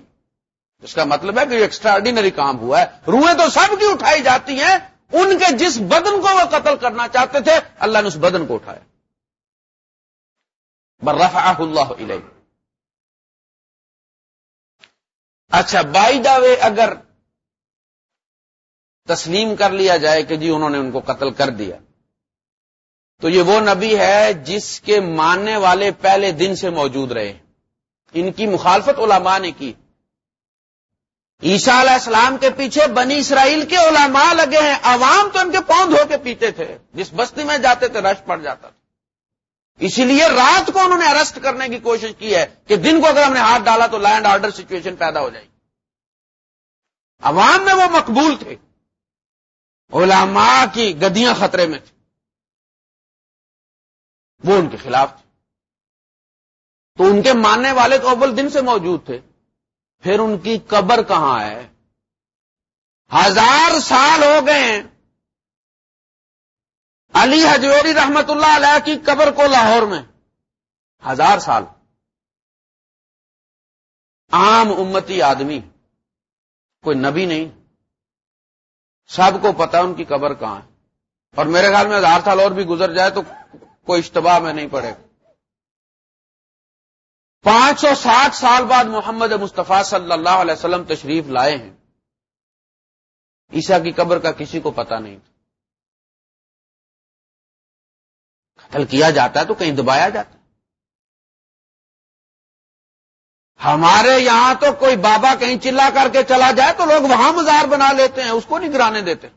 اس کا مطلب ہے کہ ایکسٹرا آرڈینری کام ہوا ہے۔ روحیں تو سب کی اٹھائی جاتی ہیں، ان کے جس بدن کو وہ قتل کرنا چاہتے تھے، اللہ نے اس بدن کو اٹھایا۔ بر اللہ الہی اچھا بائی دا وے اگر تسلیم کر لیا جائے کہ جی انہوں نے ان کو قتل کر دیا، تو یہ وہ نبی ہے جس کے ماننے والے پہلے دن سے موجود رہے ان کی مخالفت علماء نے کی۔ عیسیٰ علیہ السلام کے پیچھے بنی اسرائیل کے علماء لگے ہیں، عوام تو ان کے پاؤں دھو کے پیتے تھے۔ جس بستی میں جاتے تھے، رش پڑ جاتا تھا۔ اسی لیے رات کو انہوں نے ارسٹ کرنے کی کوشش کی ہے کہ دن کو اگر ہم نے ہاتھ ڈالا تو لینڈ آرڈر سچویشن پیدا ہو جائے گی۔ عوام میں وہ مقبول تھے۔ علماء کی گدیاں خطرے میں تھیں۔ وہ ان کے خلاف تھے۔ تو ان کے ماننے والے تو اول دن سے موجود تھے۔ پھر ان کی قبر کہاں ہے؟ ہزار سال ہو گئے ہیں۔ علی حجویری رحمت اللہ علیہ کی قبر کو لاہور میں۔ ہزار سال۔ عام امتی آدمی۔ کوئی نبی نہیں۔ سب کو پتا ان کی قبر کہاں ہے۔ اور میرے خیال میں ہزار سال اور بھی گزر جائے تو کوئی اشتباہ میں نہیں پڑے پانچ سو ساٹھ سال بعد محمد مصطفیٰ صلی اللہ علیہ وسلم تشریف لائے ہیں۔ عیسا کی قبر کا کسی کو پتا نہیں۔ تھا کیا جاتا ہے تو کہیں دبایا جاتا۔ ہے ہمارے یہاں تو کوئی بابا کہیں چلا کر کے چلا جائے تو لوگ وہاں مزار بنا لیتے ہیں، اس کو نہیں گرانے دیتے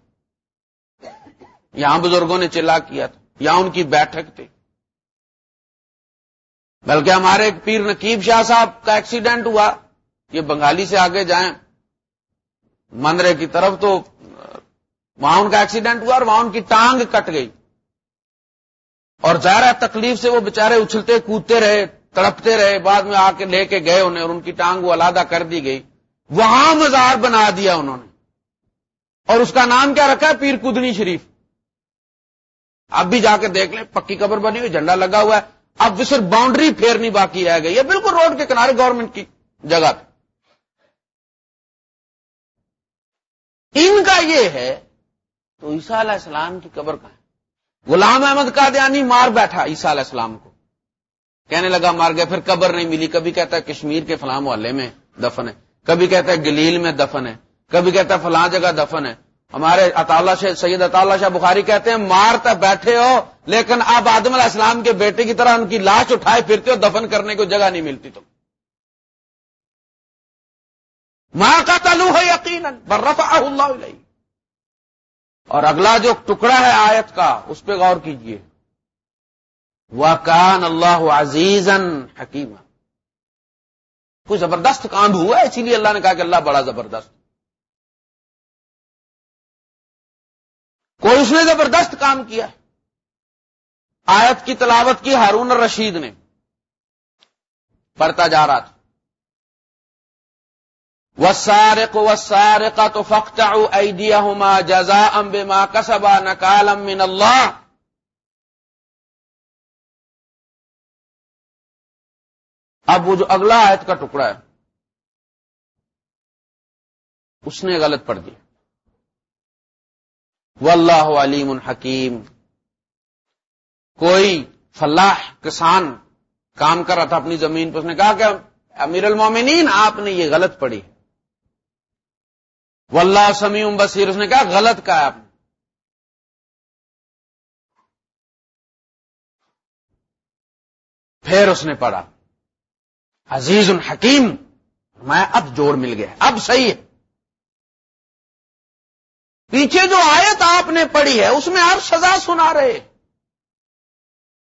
یہاں بزرگوں نے چلا کیا تھا یا ان کی بیٹھک تھی۔ بلکہ ہمارے پیر نقیب شاہ صاحب کا ایکسیڈنٹ ہوا۔ یہ بنگالی سے آگے جائیں۔ مندرے کی طرف تو، وہاں ان کا ایکسیڈنٹ ہوا اور وہاں ان کی ٹانگ کٹ گئی۔ اور ظاہر تکلیف سے وہ بےچارے اچھلتے کودتے رہے، تڑپتے رہے، بعد میں آ کے لے کے گئے انہیں اور ان کی ٹانگ وہ علادہ کر دی گئی۔ وہاں مزار بنا دیا انہوں نے۔ اور اس کا نام کیا رکھا ہے؟ پیر کدنی شریف۔ اب بھی جا کے دیکھ لیں، پکی قبر بنی ہوئی، جھنڈا لگا ہوا ہے۔ اب بھی صرف باؤنڈری پھیرنی باقی رہ گئی ہے، بالکل روڈ کے کنارے گورنمنٹ کی جگہ پہ۔ ان کا یہ ہے، تو عیسیٰ علیہ السلام کی قبر کہاں ہے؟ غلام احمد قادیانی مار بیٹھا عیسیٰ علیہ السلام کو۔ کہنے لگا مار گیا، پھر قبر نہیں ملی۔ کبھی کہتا ہے کشمیر کے فلاں محلے میں دفن ہے۔ کبھی کہتا ہے گلیل میں دفن ہے۔ کبھی کہتا ہے فلاں جگہ دفن ہے۔ ہمارے اطاللہ سے سید اطاللہ شاہ بخاری کہتے ہیں، مار تو بیٹھے ہو، لیکن اب آدم علیہ السلام کے بیٹے کی طرح ان کی لاش اٹھائے پھرتے ہو، دفن کرنے کو جگہ نہیں ملتی تم۔ ماں کا تعلق ہے یقین برفا اللہ اور اگلا جو ٹکڑا ہے آیت کا، اس پہ غور کیجیے۔ کان اللہ عزیز حکیم کوئی زبردست کام ہوا ہے، اسی لیے اللہ نے کہا کہ اللہ بڑا زبردست۔ کوئی اس نے زبردست کام کیا۔ آیت کی تلاوت کی ہارون رشید نے۔ پڑھتا جا رہا تھا۔ وسارے کو وسارے کا تو فخت ایدیا جزا کسبا من اللہ اب وہ جو اگلا آیت کا ٹکڑا ہے، اس نے غلط پڑھ دیا واللہ علیم الحکیم کوئی فلاح کسان کام کر رہا تھا اپنی زمین پہ اس نے کہا کہ امیر المومنین، آپ نے یہ غلط پڑھی۔ واللہ سمیع بصیر، اس نے کہا غلط کہا آپ نے۔ پھر اس نے پڑھا، عزیز الحکیم میں اب جوڑ مل گیا، اب صحیح ہے۔ پیچھے جو آیت آپ نے پڑھی ہے، اس میں آپ سزا سنا رہے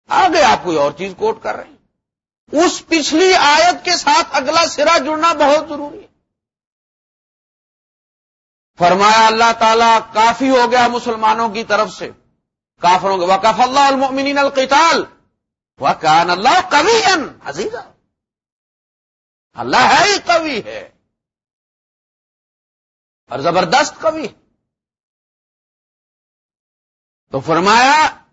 آگے آپ کوئی اور چیز کوٹ کر رہے ہیں۔ اس پچھلی آیت کے ساتھ اگلا سرا جڑنا بہت ضروری ہے۔ فرمایا اللہ تعالی کافی ہو گیا مسلمانوں کی طرف سے۔ کافروں کے وقف اللہ المؤمنین القتال۔ وکان اللہ کبھی عزیزہ اللہ ہے ہی کبھی ہے۔ اور زبردست کبھی تو فرمایا،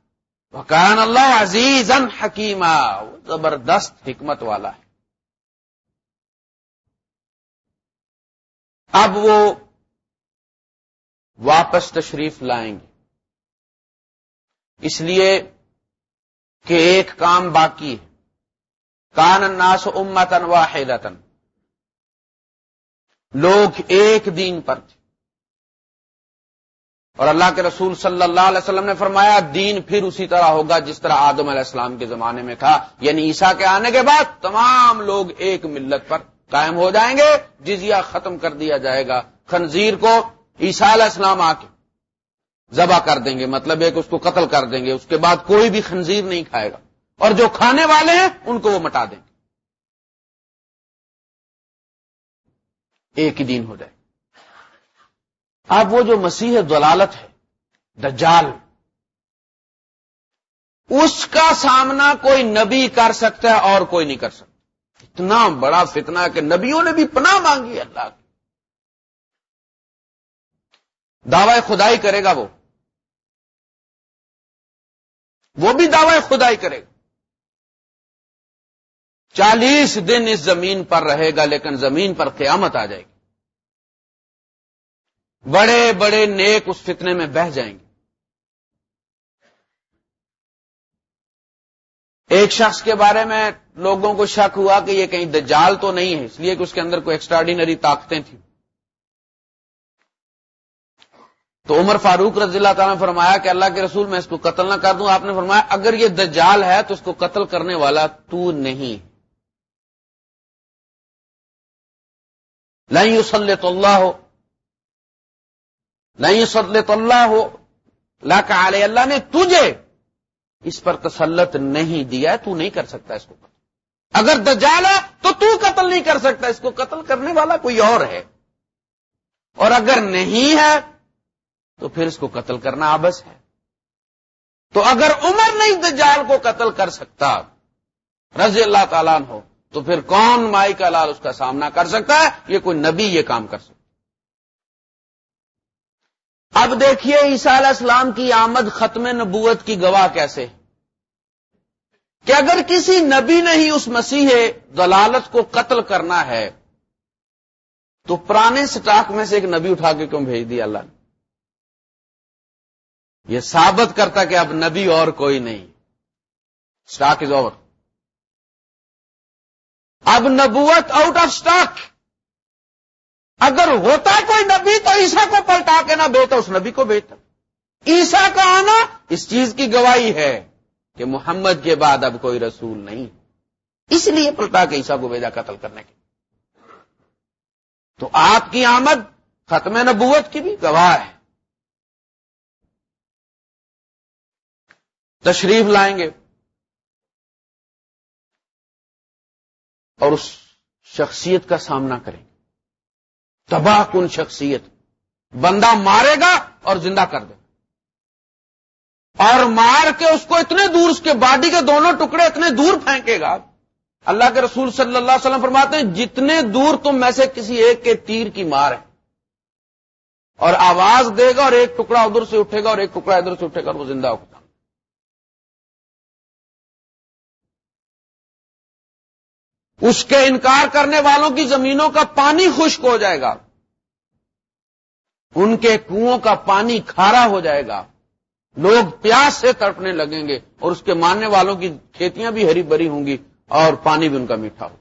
وکان اللہ عزیز حکیمہ زبردست حکمت والا ہے۔ اب وہ واپس تشریف لائیں گے۔ اس لیے کہ ایک کام باقی ہے۔ کان الناس امتن واحدتن۔ لوگ ایک دین پر تھے۔ اور اللہ کے رسول صلی اللہ علیہ وسلم نے فرمایا، دین پھر اسی طرح ہوگا جس طرح آدم علیہ السلام کے زمانے میں تھا۔ یعنی عیسیٰ کے آنے کے بعد تمام لوگ ایک ملت پر قائم ہو جائیں گے۔ جزیہ ختم کر دیا جائے گا۔ خنزیر کو عیسیٰ علیہ السلام آ کے ذبح کر دیں گے مطلب ایک اس کو قتل کر دیں گے، اس کے بعد کوئی بھی خنزیر نہیں کھائے گا۔ اور جو کھانے والے ہیں، ان کو وہ مٹا دیں گے۔ ایک ہی دین ہو جائے۔ اب وہ جو مسیح دلالت ہے، دجال، اس کا سامنا کوئی نبی کر سکتا ہے اور کوئی نہیں کر سکتا۔ اتنا بڑا فتنہ کہ نبیوں نے بھی پناہ مانگی اللہ کی۔ دعوی خدائی کرے گا وہ۔ وہ بھی دعوی خدائی کرے گا۔ چالیس دن اس زمین پر رہے گا، لیکن زمین پر قیامت آ جائے گی۔ بڑے بڑے نیک اس فتنے میں بہ جائیں گے۔ ایک شخص کے بارے میں لوگوں کو شک ہوا کہ یہ کہیں دجال تو نہیں ہے، اس لیے کہ اس کے اندر کوئی ایکسٹراڈینری طاقتیں تھیں۔ تو عمر فاروق رضی اللہ تعالیٰ نے فرمایا کہ اللہ کے رسول، میں اس کو قتل نہ کر دوں۔ آپ نے فرمایا، اگر یہ دجال ہے تو اس کو قتل کرنے والا تو نہیں۔ نہیں یسلط اللہ ہو نہیں اللہ ہو لا کا اللہ نے تجھے اس پر تسلط نہیں دیا تو نہیں کر سکتا اس کو قتل۔ اگر دجال ہے تو تو قتل نہیں کر سکتا، اس کو قتل کرنے والا کوئی اور ہے۔ اور اگر نہیں ہے تو پھر اس کو قتل کرنا آبس ہے۔ تو اگر عمر نہیں دجال کو قتل کر سکتا، رضی اللہ تعالیٰ ہو تو پھر کون مائی کا لال اس کا سامنا کر سکتا ہے؟ یہ کوئی نبی یہ کام کر سکتا۔ اب دیکھیے عیسیٰ علیہ السلام کی آمد ختم نبوت کی گواہ کیسے کہ اگر کسی نبی نے ہی اس مسیح دلالت کو قتل کرنا ہے، تو پرانے سٹاک میں سے ایک نبی اٹھا کے کیوں بھیج دیا اللہ نے؟ یہ ثابت کرتا کہ اب نبی اور کوئی نہیں۔ اسٹاک از اوور اب نبوت آؤٹ آف اسٹاک اگر ہوتا کوئی نبی تو عیسا کو پلٹا کے نہ بھیجتا اس نبی کو بھیجتا عیسا کا آنا اس چیز کی گواہی ہے کہ محمد کے بعد اب کوئی رسول نہیں۔ اس لیے پلٹا کے عیسا کو بھیجا قتل کرنے کے۔ تو آپ کی آمد ختم نبوت کی بھی گواہ ہے۔ تشریف لائیں گے اور اس شخصیت کا سامنا کریں گے۔ تباہ کن شخصیت۔ بندہ مارے گا اور زندہ کر دے۔ اور مار کے اس کو اتنے دور اس کے باڈی کے دونوں ٹکڑے اتنے دور پھینکے گا۔ اللہ کے رسول صلی اللہ علیہ وسلم فرماتے ہیں، جتنے دور تم میں سے کسی ایک کے تیر کی مار ہے۔ اور آواز دے گا اور ایک ٹکڑا ادھر سے اٹھے گا اور ایک ٹکڑا ادھر سے اٹھے گا اور وہ زندہ ہوگا اس کے انکار کرنے والوں کی زمینوں کا پانی خشک ہو جائے گا۔ ان کے کنو کا پانی کھارا ہو جائے گا۔ لوگ پیاس سے تڑپنے لگیں گے اور اس کے ماننے والوں کی کھیتیاں بھی ہری بری ہوں گی اور پانی بھی ان کا میٹھا ہو۔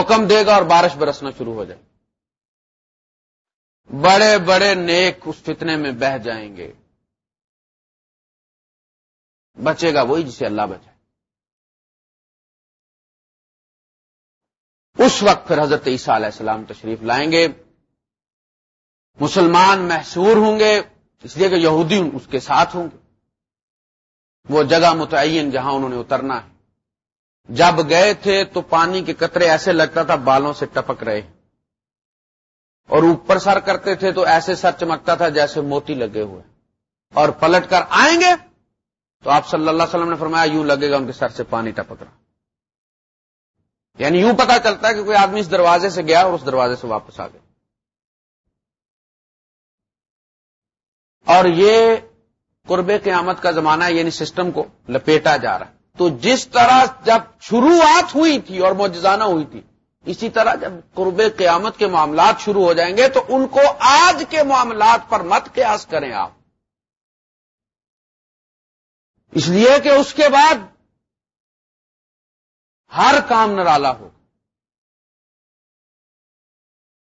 حکم دے گا اور بارش برسنا شروع ہو جائے۔ بڑے بڑے نیک اس فتنے میں بہ جائیں گے۔ بچے گا وہی جسے اللہ بچائے۔ اس وقت پھر حضرت عیسیٰ علیہ السلام تشریف لائیں گے۔ مسلمان محسور ہوں گے، اس لیے کہ یہودی اس کے ساتھ ہوں گے۔ وہ جگہ متعین جہاں انہوں نے اترنا ہے۔ جب گئے تھے تو پانی کے قطرے ایسے لگتا تھا بالوں سے ٹپک رہے۔ اور اوپر سر کرتے تھے تو ایسے سر چمکتا تھا جیسے موتی لگے ہوئے۔ اور پلٹ کر آئیں گے تو آپ صلی اللہ علیہ وسلم نے فرمایا، یوں لگے گا ان کے سر سے پانی ٹپک رہا۔ یعنی یوں پتا چلتا ہے کہ کوئی آدمی اس دروازے سے گیا اور اس دروازے سے واپس آ گیا۔ اور یہ قرب قیامت کا زمانہ یعنی سسٹم کو لپیٹا جا رہا ہے۔ تو جس طرح جب شروعات ہوئی تھی اور موجزانہ ہوئی تھی، اسی طرح جب قرب قیامت کے معاملات شروع ہو جائیں گے، تو ان کو آج کے معاملات پر مت قیاس کریں آپ۔ اس لیے کہ اس کے بعد ہر کام نرالا ہو۔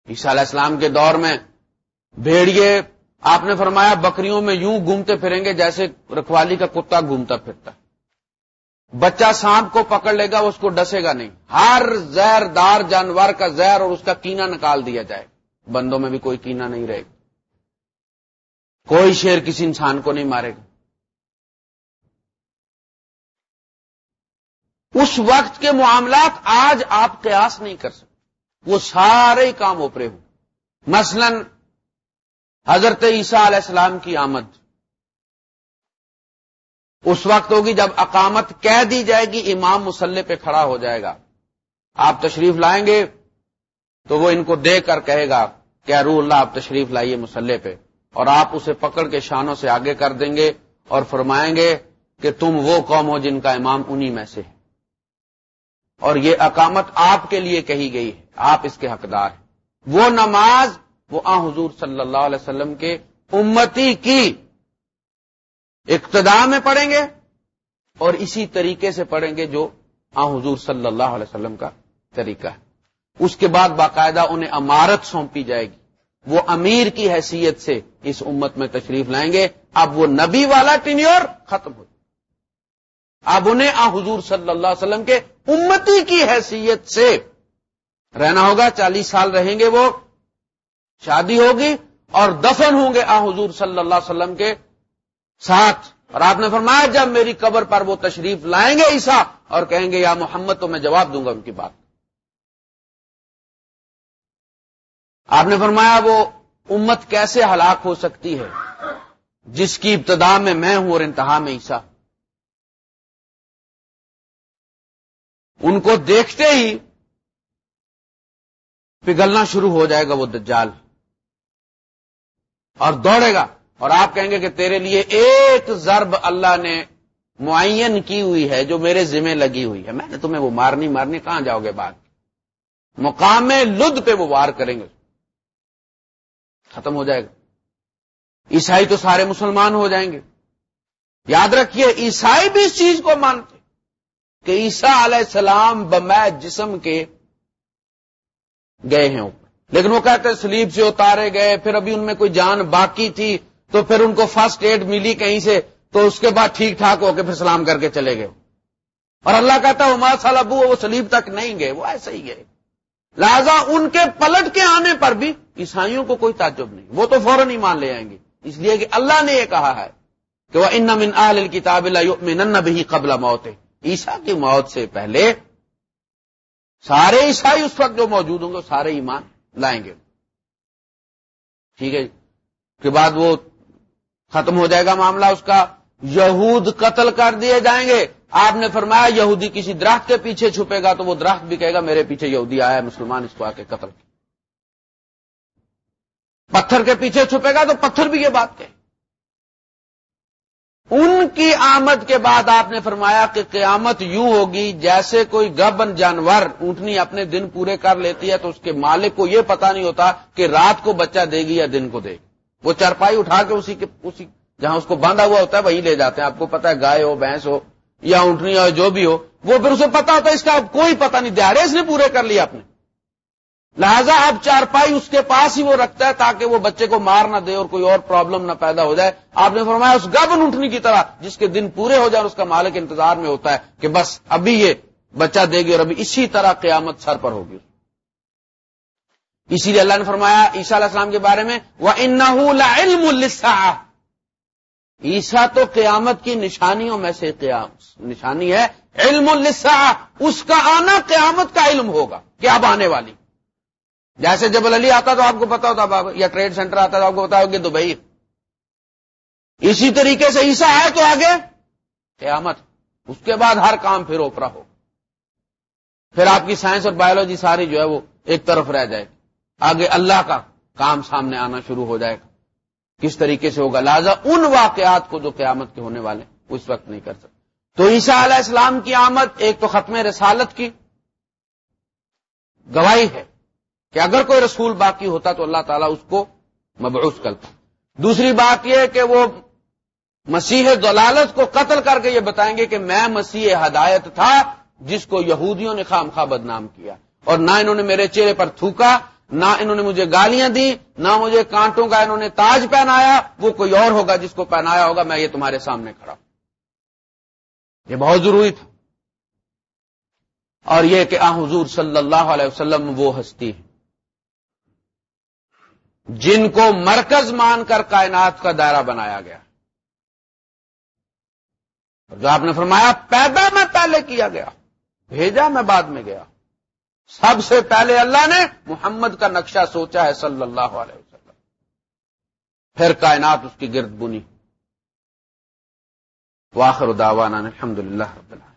عیسیٰ علیہ السلام کے دور میں بھیڑیے، آپ نے فرمایا، بکریوں میں یوں گھومتے پھریں گے جیسے رکھوالی کا کتا گھومتا پھرتا۔ بچہ سانپ کو پکڑ لے گا، اس کو ڈسے گا نہیں۔ ہر زہر دار جانور کا زہر اور اس کا کینا نکال دیا جائے۔ بندوں میں بھی کوئی کینا نہیں رہے گا۔ کوئی شیر کسی انسان کو نہیں مارے گا۔ اس وقت کے معاملات آج آپ قیاس نہیں کر سکتے۔ وہ سارے کام اوپرے ہوں۔ مثلا، حضرت عیسیٰ علیہ السلام کی آمد۔ اس وقت ہوگی جب اقامت کہہ دی جائے گی، امام مسلح پہ کھڑا ہو جائے گا۔ آپ تشریف لائیں گے تو وہ ان کو دے کر کہے گا کہ روح اللہ، آپ تشریف لائیے مسلح پہ۔ اور آپ اسے پکڑ کے شانوں سے آگے کر دیں گے اور فرمائیں گے کہ تم وہ قوم ہو جن کا امام انہی میں سے ہے۔ اور یہ اقامت آپ کے لیے کہی گئی ہے، آپ اس کے حقدار ہیں۔ وہ نماز، وہ آ حضور صلی اللہ علیہ وسلم کے امتی کی اقتدا میں پڑھیں گے اور اسی طریقے سے پڑھیں گے جو آ حضور صلی اللہ علیہ وسلم کا طریقہ ہے۔ اس کے بعد باقاعدہ انہیں امارت سونپی جائے گی۔ وہ امیر کی حیثیت سے اس امت میں تشریف لائیں گے۔ اب وہ نبی والا ٹینیور ختم ہو اب انہیں آ حضور صلی اللہ علیہ وسلم کے امتی کی حیثیت سے رہنا ہوگا، چالیس سال رہیں گے وہ، شادی ہوگی اور دفن ہوں گے آ حضور صلی اللہ علیہ وسلم کے ساتھ۔ اور آپ نے فرمایا، جب میری قبر پر وہ تشریف لائیں گے عیسا اور کہیں گے، یا محمد، تو میں جواب دوں گا ان کی بات۔ آپ نے فرمایا، وہ امت کیسے ہلاک ہو سکتی ہے؟ جس کی ابتدا میں میں ہوں اور انتہا میں عیسا ان کو دیکھتے ہی پگھلنا شروع ہو جائے گا وہ دجال۔ اور دوڑے گا۔ اور آپ کہیں گے کہ تیرے لیے ایک ضرب اللہ نے معین کی ہوئی ہے جو میرے ذمہ لگی ہوئی ہے۔ میں نے تمہیں وہ مارنی مارنی کہاں جاؤ گے بات؟ مقام لد پہ وہ وار کریں گے۔ ختم ہو جائے گا۔ عیسائی تو سارے مسلمان ہو جائیں گے۔ یاد رکھیے، عیسائی بھی اس چیز کو مانتے کہ عیسیٰ علیہ السلام بمے جسم کے گئے ہیں۔ اوپر لیکن وہ کہتے ہیں سلیب سے اتارے گئے، پھر ابھی ان میں کوئی جان باقی تھی، تو پھر ان کو فرسٹ ایڈ ملی کہیں سے، تو اس کے بعد ٹھیک ٹھاک ہو کے پھر سلام کر کے چلے گئے۔ اور اللہ کہتا ہے ماں سال ابو، وہ سلیب تک نہیں گئے، وہ ایسے ہی گئے۔ لہذا ان کے پلٹ کے آنے پر بھی عیسائیوں کو کوئی تعجب نہیں، وہ تو فوراً ہی مان لے آئیں گے۔ اس لیے کہ اللہ نے یہ کہا ہے کہ وہ ان من آل کتاب بھی قبل موت عیسا کی موت سے پہلے سارے عیسائی اس وقت جو موجود ہوں گے سارے ایمان لائیں گے۔ ٹھیک ہے اس کے بعد وہ ختم ہو جائے گا معاملہ، اس کا یہود قتل کر دیے جائیں گے۔ آپ نے فرمایا یہودی کسی درخت کے پیچھے چھپے گا تو وہ درخت بھی کہے گا میرے پیچھے یہودی آیا ہے، مسلمان اس کو آ کے قتل۔ پتھر کے پیچھے چھپے گا تو پتھر بھی یہ بات کہے۔ ان کی آمد کے بعد آپ نے فرمایا کہ قیامت یوں ہوگی جیسے کوئی گبن جانور اونٹنی اپنے دن پورے کر لیتی ہے تو اس کے مالک کو یہ پتا نہیں ہوتا کہ رات کو بچہ دے گی یا دن کو دے گی۔ وہ چرپائی اٹھا کے اسی کے اسی جہاں اس کو باندھا ہوا ہوتا ہے وہی لے جاتے ہیں۔ آپ کو پتا ہے گائے ہو، بھینس ہو یا اونٹنی ہو جو بھی ہو، وہ پھر اسے پتا ہوتا ہے، اس کا کوئی پتا نہیں دیہڑے اس نے پورے کر لیا اپنے۔ لہذا اب چارپائی اس کے پاس ہی وہ رکھتا ہے تاکہ وہ بچے کو مار نہ دے اور کوئی اور پرابلم نہ پیدا ہو جائے۔ آپ نے فرمایا اس گبن اٹھنے کی طرح جس کے دن پورے ہو جائے اور اس کا مالک انتظار میں ہوتا ہے کہ بس ابھی یہ بچہ دے گی اور ابھی اسی طرح قیامت سر پر ہوگی۔ اسی لیے اللہ نے فرمایا عیسیٰ علیہ السلام کے بارے میں وہ ان علم عیسا تو قیامت کی نشانیوں میں سے قیام نشانی ہے، علم السا اس کا آنا قیامت کا علم ہوگا، کیا آنے والی؟ جیسے جب علی آتا تو آپ کو پتا ہوتا، بابا، یا ٹریڈ سینٹر آتا تو آپ کو پتا ہوگا دبئی۔ اسی طریقے سے عیسا ہے تو آگے قیامت۔ اس کے بعد ہر کام پھر اوپرا ہو۔ پھر آپ کی سائنس اور بایولوجی ساری جو ہے وہ ایک طرف رہ جائے گی۔ آگے اللہ کا کام سامنے آنا شروع ہو جائے گا۔ کس طریقے سے ہوگا؟ لہذا ان واقعات کو جو قیامت کے ہونے والے اس وقت نہیں کر سکتے۔ تو عیسیٰ علیہ السلام کی آمد ایک تو ختم رسالت کی گواہی ہے۔ کہ اگر کوئی رسول باقی ہوتا تو اللہ تعالیٰ اس کو مبعوث کرتا۔ دوسری بات یہ کہ وہ مسیح دلالت کو قتل کر کے یہ بتائیں گے کہ میں مسیح ہدایت تھا جس کو یہودیوں نے خام خواہ بدنام کیا۔ اور نہ انہوں نے میرے چہرے پر تھوکا، نہ انہوں نے مجھے گالیاں دی نہ مجھے کانٹوں کا انہوں نے تاج پہنایا، وہ کوئی اور ہوگا جس کو پہنایا ہوگا، میں یہ تمہارے سامنے کھڑا ہوں۔ یہ بہت ضروری تھا۔ اور یہ کہ آ حضور صلی اللہ علیہ وسلم وہ ہستی ہے جن کو مرکز مان کر کائنات کا دائرہ بنایا گیا۔ جو آپ نے فرمایا، پیدا میں پہلے کیا گیا، بھیجا میں بعد میں گیا۔ سب سے پہلے اللہ نے محمد کا نقشہ سوچا ہے صلی اللہ علیہ وسلم۔ پھر کائنات اس کی گرد بنی۔ واخر داوانا الحمد للہ رب اللہ